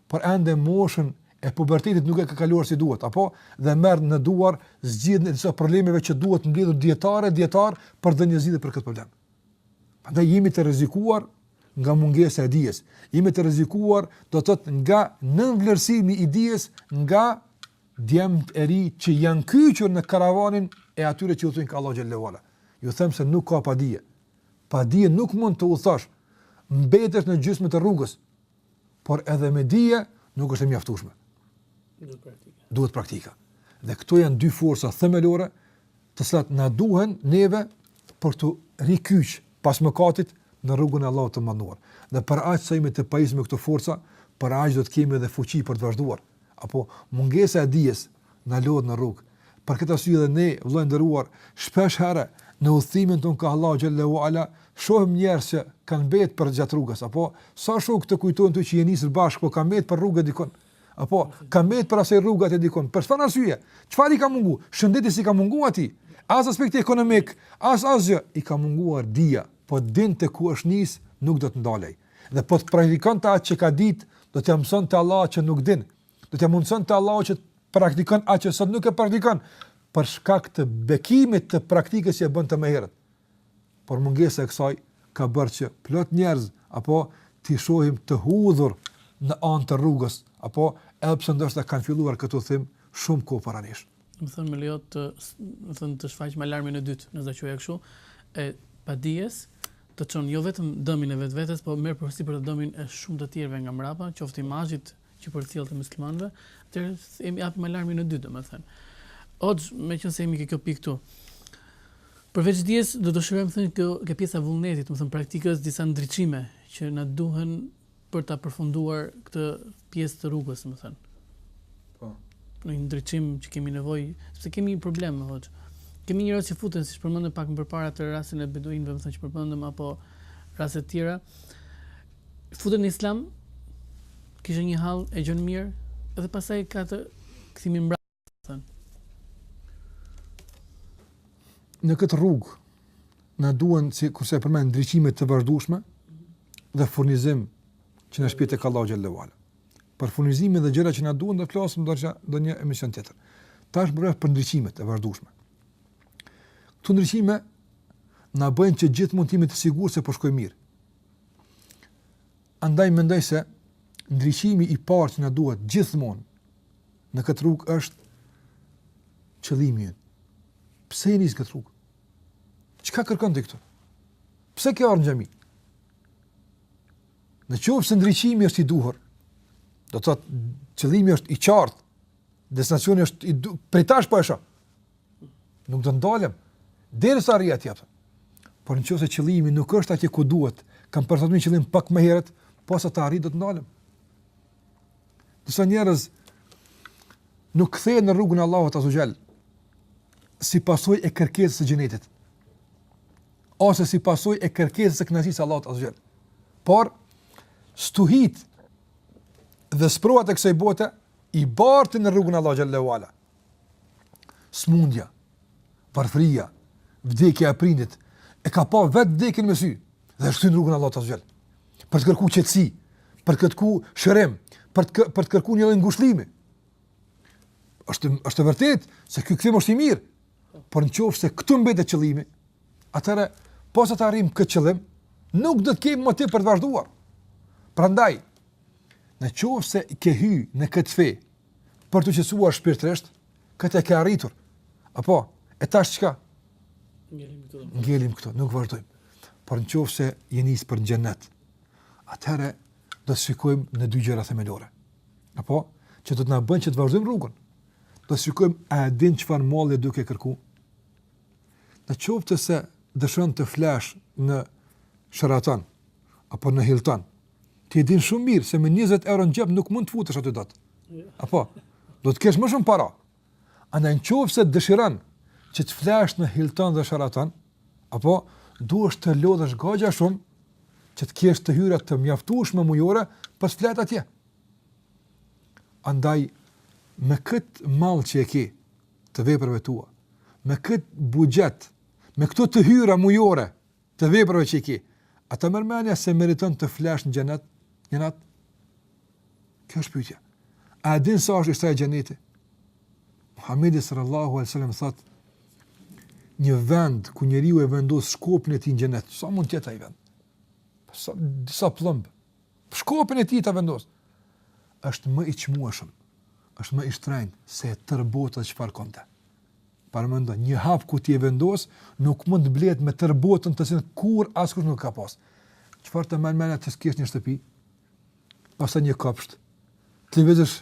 por ende moshën e pubertetit nuk e ka kaluar si duhet, apo dhe merr në duar zgjidhjen e disa problemeve që duhet mbledhur dijetarë e dijetarë për t'dhënë zgjidhje për këtë problem. Prandaj jemi të rrezikuar nga mungesa e dijes. Jemi të rrezikuar do të thotë nga nënvlerësimi i dijes nga djemtë e ri që janë kyçur në karavanin e atyre që udhëtojnë kah Allahu xhel-le ue ala. Ju them se nuk ka pa dije. Pa dije nuk mund të udhëtosh. Mbetesh në gjysmë të rrugës. por edhe me dije nuk është e mjaftueshme. Duhet praktika. Duhet praktika. Dhe këto janë dy forca themelore të cilat na duhen neve për t'u rikyç pas mëkatit në rrugën e Allahut të madhëruar. Dhe për aq sa jemi të pajisur me këto forca, për aq do të kemi edhe fuqi për të vazhduar. apo mungesa e dijes na lodh në rrugë. Për këtë arsye dhe ne, vëlla i nderuar, shpeshherë në udhëtimin tonë kah Allahu xhel-le ue ala, shohim njerëz që kanë mbetë përgjatë rrugës, apo sa shokë të kujtohen ty që jeni nisur bashkë, po kanë mbetë për rrugë dikun. Apo kanë mbetë përgjatë rrugëtimit dikun. Për çfarë arsye? Çfarë i ka mungu? Shëndeti s'i ka mungu atij. As aspekti ekonomik, as asgjë i ka munguar dija, po të dinte ku është nis, nuk do të ndalej. Dhe po të praktikonte atë që ka ditë, do ta mësonte Allahu atë që nuk din. Do t'i mundësonte Allahu që t'praktikon atë që sot nuk e praktikon, për shkak të bekimit të praktikës që e bënte më herët. Por mungesa e kësaj ka bërë që plot njerëz apo t'i shohim të hudhur në anë të rrugës, apo edhe pse ndoshta kanë filluar këtë udhëtim shumë kohë para nesh. Domethënë më lejo të domethënë të shfaqim alarmin e dytë, nëse ta quaja kështu, e padijes të çon jo vetëm dëmin e vetvetes, por merr përsipër dëmin e shumë të tjerëve nga mbrapa, qoftë imazhit që përcjell të muslimanëve, atëherë themi japim alarmin e dytë, domethënë. Hoxhë, meqenëse jemi ke kjo pikë këtu. Përveç dijes do të shohim domethënë kjo ke pjesa e vullnetit, domethënë praktikës disa ndriçime që na duhen për ta përfunduar këtë pjesë të rrugës, domethënë. Po. Në një ndriçim që kemi nevojë, sepse kemi një problem, hoxhë. Kemi njerëz që futen, siç përmendëm pak më përpara te rasti e beduinëve, domethënë që përmendëm, apo raste të tjera. Futen në islam, kishe një hall, e gjen mirë, edhe pastaj ka të kthim mbra. Në këtë rrugë, na duhen, sikurse e përmende, ndriçime të vazhdushme dhe furnizim që na shpie tek Allahu xhel-le ve ala. Për furnizimin dhe gjërat që na duhen, do flasim në një emision tjetër. Tash po flas për ndriçimet e vazhdushme. Këto ndriçime na bëjnë që gjithmonë të jemi të sigurt se po shkojmë mirë. Andaj mendoj se ndriçimi i parë që na duhet gjithmonë në këtë rrugë është qëllimi. Pse je nis në këtë rrugë? Çka kërkon ti këtu? Pse ke ardhur në xhami? Në qoftë se ndriçimi është i duhur, do të thotë qëllimi është i qartë, destinacioni është i duhur, prej tash po e shoh. Nuk do ndalem derisa të arrij atje. Por në qoftë se qëllimi nuk është atje ku duhet, kam për një qëllim pak më herët, posa të arrij do të ndalem. Disa njerëz nuk kthehen në rrugën e Allahut azze ve xhel si pasojë e kërkesës së xhenetit ose si pasojë e kërkesës së kënaqësisë së Allahut azze ve xhel. Por stuhitë dhe sprovat e kësaj bote i bartin në rrugën e Allahut xhel-le ve ala. Smundja, varfëria, vdekja e prindit, e ka pa vetë vdekjen me sy, dhe është shty në rrugën e Allahut azze ve xhel, për të kërku qetësi, për të kërku shërim, për të, për të kërku njëfarë ngushëllimi. është, është e vërtetë se ky kthim është i mirë, por në qoftë se këtu mbetet qëllimi, atëherë, posa të arrijmë këtë qëllim, nuk do të kemi motiv për të vazhduar. Prandaj, në qoftë se ke hy në këtë fe, për t'u qetësuar shpirtërisht, këtë e ke arritur. Apo, e tash çka? Ngelim këtu. Ngelim këtu, nuk vazhdojmë. Por në qoftë se je nis për në xhenet, atëherë do të shikojmë në dy gjëra themelore. Apo, që do të na bëjnë që të vazhdojmë rrugën. Do të shikojmë a e din çfarë malli je duke kërku. Në qoftë se dëshiron të flesh në Sheraton apo në Hilton, Ti e din shumë mirë se me 20 euro në xhep nuk mund të futesh aty dot. Apo do të kesh më shumë para. Andaj në qoftë se dëshiron që të flesh në Hilton dhe Sheraton, duhesh të lodhesh goxha shumë që të kesh të hyra të mjaftueshme mujore për të flet atje. Andaj me kët mall që e ke të veprave tua, me kët buxhet, me këto të hyra mujore të veprave që i ke, a të merr mendja se meriton të flesh në xhenet një natë? Kjo është pyetja. A e din sa është i shtrenjtë xheneti? Muhammedi sallallahu alaihi wasallam thot një vend ku njeriu e vendos shkopin e tij në xhenet, sa mund të jetë ai vend? Sa disa pëllëmbë. Shkopin e tij ta vendos. Është më i çmueshëm. Është më i shtrenjtë se tër bota çfarë ka në të. Paramendo, një hap ku ti e vendos, nuk mund të blehet me tërë botën të cilën kurrë askush nuk ka pas. Çfarë të merr mendja të kesh një shtëpi? Pastaj një kopsht. Të vazhdosh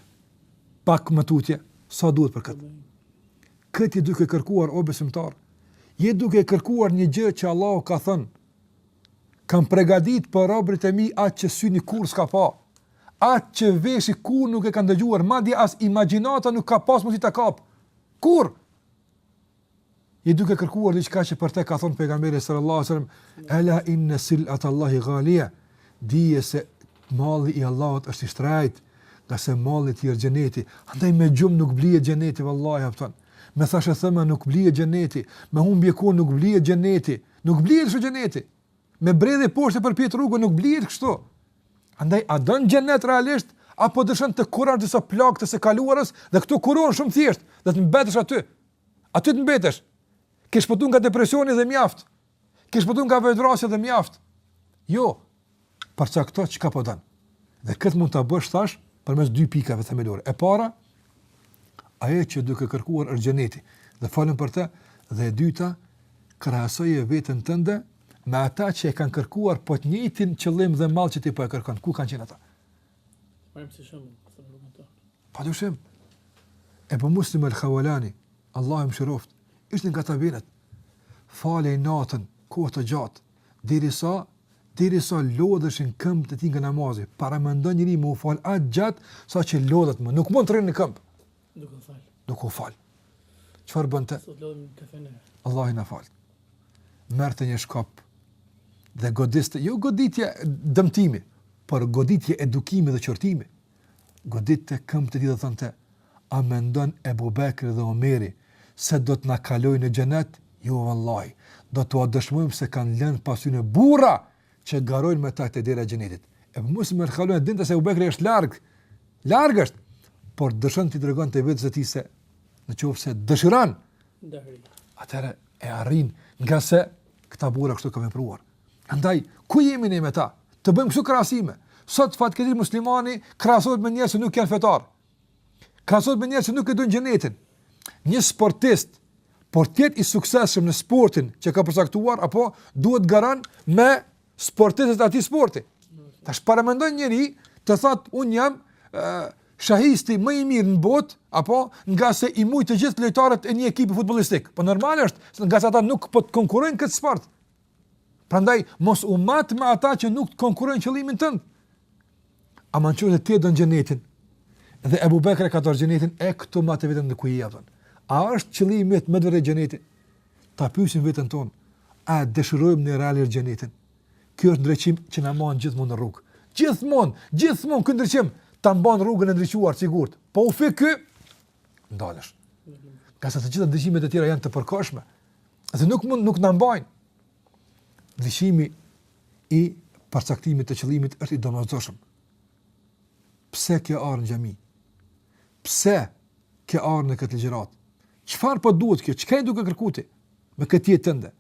pak më tutje sa duhet për këtë. Kur je duke kërkuar o besimtar, je duke kërkuar një gjë që Allahu ka thënë. Kam përgatitur për robërit e mi atë që syni kurrë s'ka pa. Atë që veshi kurrë nuk e ka dëgjuar, madje as imagjinata nuk ka pas mundësi ta kap. Kur je duke kërkuar diçka që për të ka thënë pejgamberi sallallahu alajhi wasallam, "Ela inna sil'at Allahi ghaliya", dije se malli i Allahut është i shtrenjtë, ngase malli i tij është xheneti. Andaj me gjumë nuk blihet xheneti, vallahi hapton. Me thashetheme nuk blihet xheneti, me humbje kohë nuk blihet xheneti, nuk blihet kështu xheneti. Me bredhje poshtë e përpjetë rrugëve nuk blihet kështu. Andaj, a don xhenet realisht, apo dëshiron të kurosh disa plagë të së kaluarës, dhe këto i kuron shumë thjesht, dhe të mbetesh aty. Aty të mbetesh. Ke shpëtu nga depresioni dhe mjaft. Ke shpëtu nga vetëvrasja dhe mjaft. Jo, përcakto çka po don. Dhe këtë mund ta bësh thashë përmes dy pikave themelore. E para, ajo që je duke kërkuar është xheneti. Dhe flasim për të, dhe e dyta, krahasoje veten tënde me ata që e kanë kërkuar po të njëjtin qëllim dhe mall që ti po e kërkon. Ku kanë qenë ata? Marrim si shembull këtë rrugën tonë. Pa dyshim. Ebu Muslim al-Khawalani, Allahu e mëshiroftë, ishte nga tabiinët. Falej natën kohë të gjatë, Derisa, derisa lodheshin këmbët e tij nga namazi, paramendo njeri me u falë aq gjatë, saqë lodhet më, nuk mund të rrijë në këmbë. Duke u falë. Duke u falë. Çfarë bënte? Sot lodhemi në kafene. Allahu na faltë. Merrte një shkop dhe godiste, jo goditje dëmtimi, por goditje edukimi dhe qërtimi. Goditte këmbët e tij dhe thonte, A mendon Ebu Bekri dhe Omeri se do të na kalojnë në Xhenet? Jo vallahi! Do t'ua dëshmojmë se kanë lënë pas tyre burra që garojnë me ta te dera e Xhenetit. Ebu Muslim el-Haulani e dinte se Ebu Bekri është larg, larg është, por dëshironte t'i tregonte vetes së tij se në qoftë se dëshiron, atëherë e arrin, ngase këta burra kështu kanë vepruar. Andaj, ku jemi ne me ta? Të bëjmë kësi krahasime. Sot fatkeqësisht muslimani krahasohet me njerëz që nuk janë fetarë. Krahasohet me njerëz që nuk e duan xhenetin. Një sportist për të jetë i suksesshëm në sportin që ka përcaktuar apo duhet garon me sportistët e atij sporti. Tash paramendo njëri të thotë unë jam uh, shahisti më i mirë në botë apo ngase i mujt të gjithë lojtarët e një ekipi futbollistik. Po normal është, ngase ata nuk po të konkurrojnë këtë sport. Prandaj mos u mat me ata që nuk të konkurrojnë qëllimin tënd. Ama në qoftë se ti don xhenetin, dhe Ebu Bekri e ka dashur xhenetin e këtu mate veten ku je. A është qëllimi me të vërtetë xheneti? Ta pyesim veten tonë, a dëshirojmë ne realisht xhenetin? Ky është ndriçim që na mban gjithmonë në rrugë. Gjithmonë, gjithmonë ky ndriçim ta mban rrugën e ndriçuar sigurt. Po u fik ky, ndalesh. Ngase të gjitha ndriçimet e tjera janë të përkohshme. Dhe nuk mund nuk na mbajnë. Ndriçimi i përcaktimit të qëllimit është i domosdoshëm. Pse ke ardhur në xhami? Pse ke ardhur në këtë ligjërat? Çfarë po duhet kjo? Çka je duke kërkuar ti me këtë jetë tënde?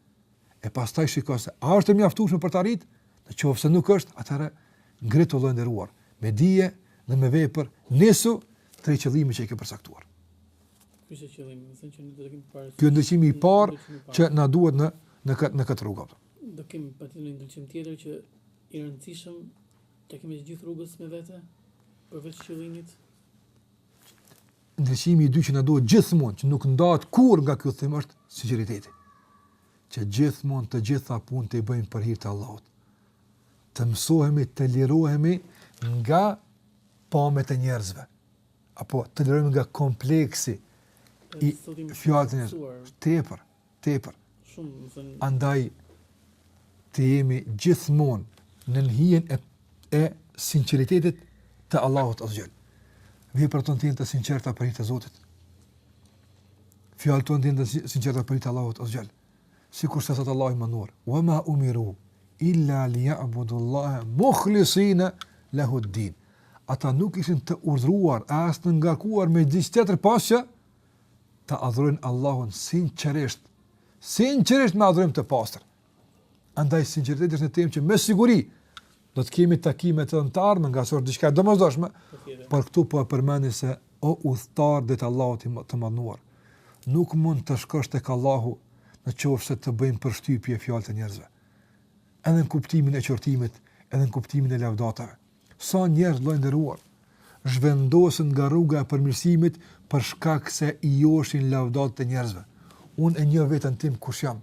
E pastaj shikoje se a është e mjaftueshme për të arrit? Në qoftë se nuk është, atëherë ngritu vëlla i nderuar me dije dhe me vepër, nisu drejt qëllimit që e ke përcaktuar. Ky është ndriçimi i parë që na duhet në në këtë në këtë rrugë. Do kemi pastaj një ndriçim tjetër që i rëndësishëm ta kemi gjatë gjithë rrugës me vete përveç qëllimit. Ndriçimi i dytë që na duhet gjithmonë që nuk ndahet kurrë nga ky udhëtim është sinqeriteti. Që gjithmonë të gjitha punët t'i bëjmë për hir të Allahut. Të mësohemi të lirohemi nga pamjet e njerëzve. apo të lirohemi nga kompleksi i fjalëve tepër, tepër. Andaj të jemi gjithmonë nën hijen e e sinqeritetit të Allahut azze ve xhel. Veprat tona të jenë të sinqerta për hir të Zotit. Fjalët tona të jenë të sinqerta për hir të Allahut azze ve xhel. Sikurse thotë Allahu i Madhëruar, "Wa ma umiru illa liya'budu Allaha mukhlisina lahu ad-din." Ata nuk ishin të urdhëruar e as të ngarkuar me diçka tjetër pos që ta adhurojnë Allahun sinqerisht, sinqerisht me adhurim të pastër. Andaj sinqeriteti është një temë që me siguri Do të kemi takime të ndarme nga sot diçka e domosdoshme, por këtu po e përmendi se o udhëtar drejt Allahut të madhëruar. Nuk mund të shkosh tek Allahu në qoftë se të bëjnë përshtypje fjalët e njerëzve. Edhe në kuptimin e qortimit, edhe në kuptimin e lavdatave. Sa njerëz vëllai nderuar, zhvendosen nga rruga e përmirësimit për shkak se i joshin lavdatat e njerëzve. Unë e njoh veten time kush jam,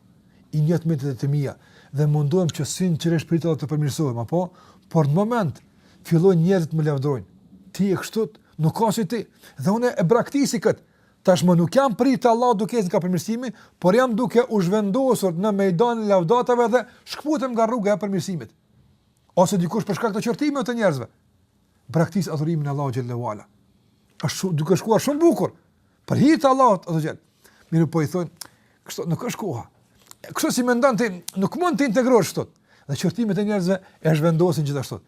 i njoh të metat e mia dhe mundohem që sinqerisht për hir të Allahut të përmirësohem, apo? Por në moment fillojnë njerëzit më lavdërojnë. Ti je kështu, nuk ka si ti. Dhe unë e braktisi kët. Tashmë nuk jam për hir të Allahut duke ecë kah përmirësimi, por jam duke u zhvendosur në mejdanin e lavdatave dhe shkputem nga rruga e përmirësimit. ose dikush për shkak të qortimeve të njerëzve braktis adhurimin e Allahut xhel-le ue ala. Është duke shkuar shumë bukur për hir të Allahut azze ue xhel. Mirëpo i thonë, kështu nuk është koha. Kështu si mendon ti, nuk mund të integrohesh këtu. Dhe qortimet e njerëzve e zhvendosin gjithashtu.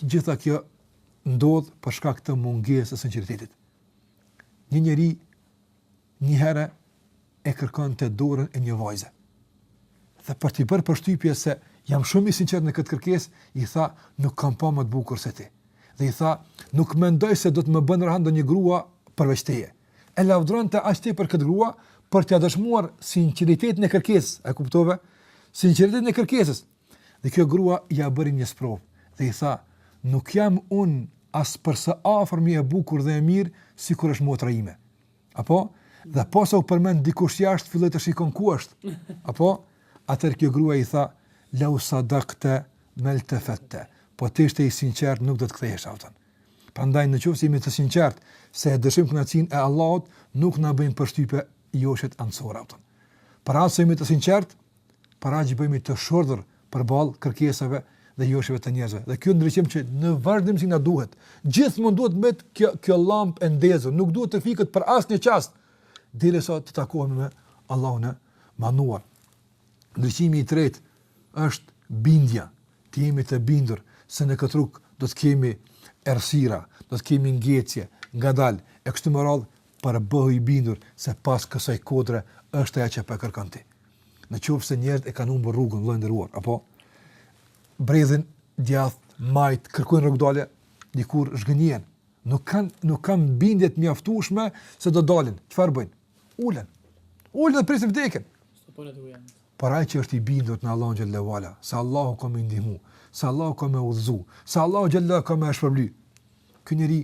E gjitha kjo ndodh për shkak të mungesës së sinqeritetit. Një njeri Njëherë e kërkonte dorën e një vajze. Dhe për t'i bërë përshtypje se jam shumë i sinqert në këtë kërkesë, i tha, nuk kam pa më të bukur se ti. Dhe i tha, nuk mendoj se do të më bën rahat ndonjë grua përveç teje. E lavdronte aq tepër këtë grua për t'ia dëshmuar sinqeritetin e kërkesës, e kuptove? Sinqeritetin e kërkesës. Dhe kjo grua ia bëri një sprovë dhe i tha, nuk jam unë as për së afërmi e bukur dhe e mirë sikur është motra ime. Apo? Dhe posa u përmend dikush jashtë, filloi të shikon ku është. Apo? Atëherë kjo grua i tha, lau sadakte meltefette. Po të ishe i sinqert, nuk do të ktheheshe, apo. Prandaj në qoftë se jemi të sinqert, se e dëshirojmë kënaqësinë e Allahut, nuk na bëjnë përshtypje joshjet anësore. Pra atë se jemi të sinqert, para që bëhemi të shurdhër përballë kërkesave dhe joshjeve të njerëzve. Dhe ky ndriçim që në vazhdimësi na duhet, gjithmonë duhet me mbet kjo kjo llampë e ndezur, nuk duhet të fiket për asnjë çast derisa të takohemi me Allahun e madhëruar. Ndriçimi i tretë është bindja, të jemi të bindur se në këtë rrugë do të kemi errësira, do të kemi ngecje, ngadalë e kështu me radhë Por bëhu i bindur se pas kësaj kodre është ajo që po e kërkon ti. Në qoftë se njerëzit e kanë humbur rrugën, vëllai nderuar, apo bredhin djathtas, majtas, kërkojnë rrugëdalje, dikur zhgënjehen. Nuk kanë nuk kanë bindje të mjaftueshme se do dalin. Çfarë bëjnë? Ulen. Ulen dhe presin vdekjen. Por ai që është i bindur në Allahun xhel-le ue ala, se Allahu ka me më ndihmu, se Allahu ka me më udhëzu, se Allahu xhallahu ka me më shpërbly. Ky njeri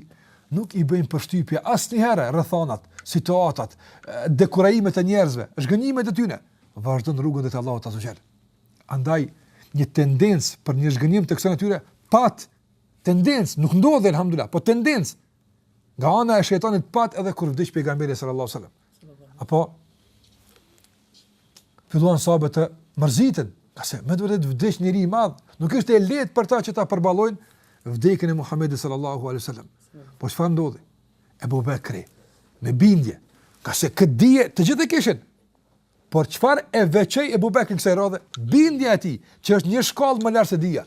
nuk i bëjnë përshtypje asnjëherë rrethanat, situatat, dekurajimet e njerëzve, zhgënjimet e tyre. Vazhdon rrugën drejt Allahut azza ue xhel. Andaj një tendencë për një zhgënjim të kësaj natyre pat tendencë, nuk ndodhi alhamdulillah, po tendencë nga ana e shejtanit pat edhe kur vdiq pejgamberi sallallahu alajhi wasallam. Apo filluan sahabët të mërziten, ngase me të vërtetë vdiq njeri i madh, nuk ishte e lehtë për ta që ta përballojnë vdekjen e Muhamedit sallallahu alaihi wasallam. Po çfarë ndodhi? Ebu Bekri me bindje, ngase këtë dije të gjithë e kishin. Por çfarë e veçoi Ebu Bekrin kësaj radhe? Bindja e tij, që është një shkallë më lart se dija.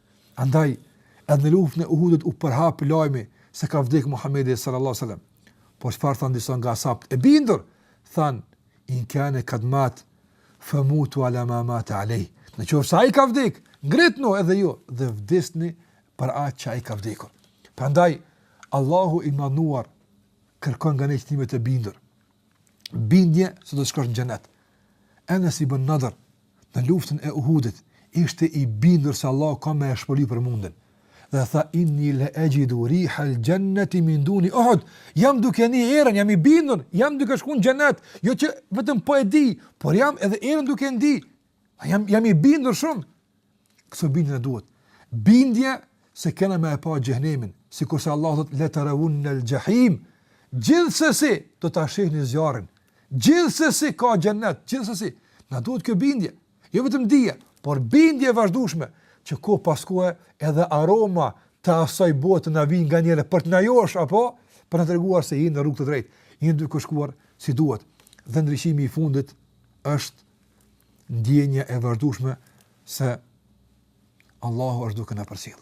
Andaj, edhe në luftën e Uhudit u përhap lajmi se ka vdekë Muhammedi sallallahu sallam. Por çfarë thanë disa nga sahabët e bindur, thanë, in kane kad mat, fe mutu ala ma mat alejh. Në qoftë se ai ka vdekë, ngritnu edhe ju dhe vdisni për atë që ai ka vdekur. Prandaj, Allahu i madhëruar kërkon nga ne që të jemi të bindur. Bindje se do të shkosh në xhenet. Enes ibn Nadër, në luftën e Uhudit, ishte i bindur se Allahu ka me e shpërbly për mundin, dhe tha, inni le exhidu rihal xhenneti min duni uhud, jam duke ndi erën, jam i bindur, jam duke shku në xhennet, jo që vetëm po e di, por jam edhe erën duke ndi, jam, jam i bindur shumë, Këso bindje na duhet. Bindje se kena me e pa xhehenemin, sikurse Allahu thotë, le teravunnel xhehim, gjithsesi do ta shihni zjarrin, gjithsesi ka xhennet, gjithsesi, na duhet kjo bindje, jo vetëm dije, por bindje e vazhdueshme, që kohë pas kohe edhe aromat e asaj bote na vijnë nganjëherë për të na josh, apo për të na treguar se je në rrugë të drejtë, je duke shkuar si duhet. Dhe ndriçimi i fundit është ndjenja e vazhdueshme se Allahu është duke na përcjell.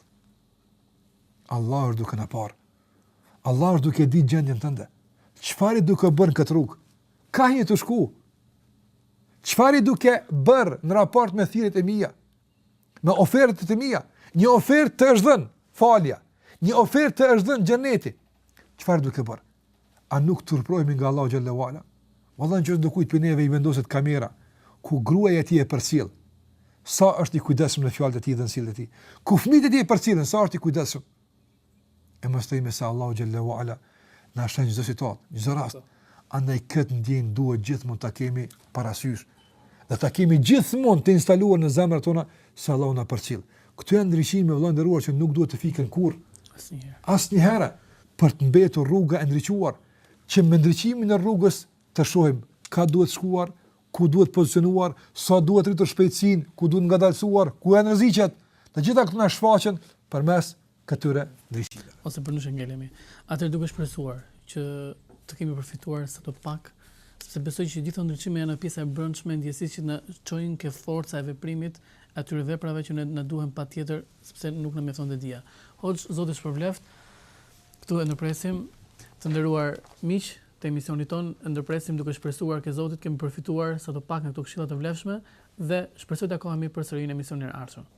Allahu është duke na parë. Allahu është duke ditë gjendjen tënde. Çfarë je duke bërë në këtë rrugë? Ka je tu shku. Çfarë je duke bërë në raport me thirrjet e mia? Me ofertat e mia, një ofertë të është dhënë falja, një ofertë të është dhënë xheneti. Çfarë je duke bërë? A nuk turprohemi nga Allahu xhelle ue ala? Vallahi çdokujt prej neve i vendoset kamera ku gruaja e tij e përcjell. Sa është i kujdesshëm në fjalët e tij dhe në sjelljet e tij. Ku fëmijët e tij e përcjellin, sa është i kujdesshëm. e mos themi se Allahu xhelle ue ala na sheh në çdo situatë, çdo rast. Andaj këtë ndjenjë duhet gjithmonë ta kemi parasysh. Dhe ta kemi gjithmonë të instaluar në zemrat tona se Allahu na përcjell. Këto janë ndriçime vëlla i nderuar që nuk duhet të fiken kurrë. Asnjëherë. Asnjëherë për të mbetur rruga e ndriçuar, që me ndriçimin e rrugës të shohim ka duhet shkuar, ku duhet pozicionuar, sa duhet rritur shpejtësinë, ku duhet ngadalësuar, ku janë rreziqet. Të gjitha këto na shfaqen përmes këtyre ndryshimeve. Ose përndryshe ngelemi. Atëherë duke shpresuar që të kemi përfituar sado pak, sepse besoj që gjithë këto ndryshime janë pjesa e brendshme e ndjesisë që na çojnë ke forca e veprimit e atyre veprave që ne na duhen patjetër sepse nuk na mjafton vetëm dija. Hoxhë, Zoti të shpërbleftë. Këtu e ndërpresim. Të nderuar miq të emisionit tonë, e ndërpresim duke shpresuar ke Zoti të kemi përfituar sado pak nga këto këshilla të vlefshme dhe shpresoj të takohemi përsëri në emisionin e ardhshëm.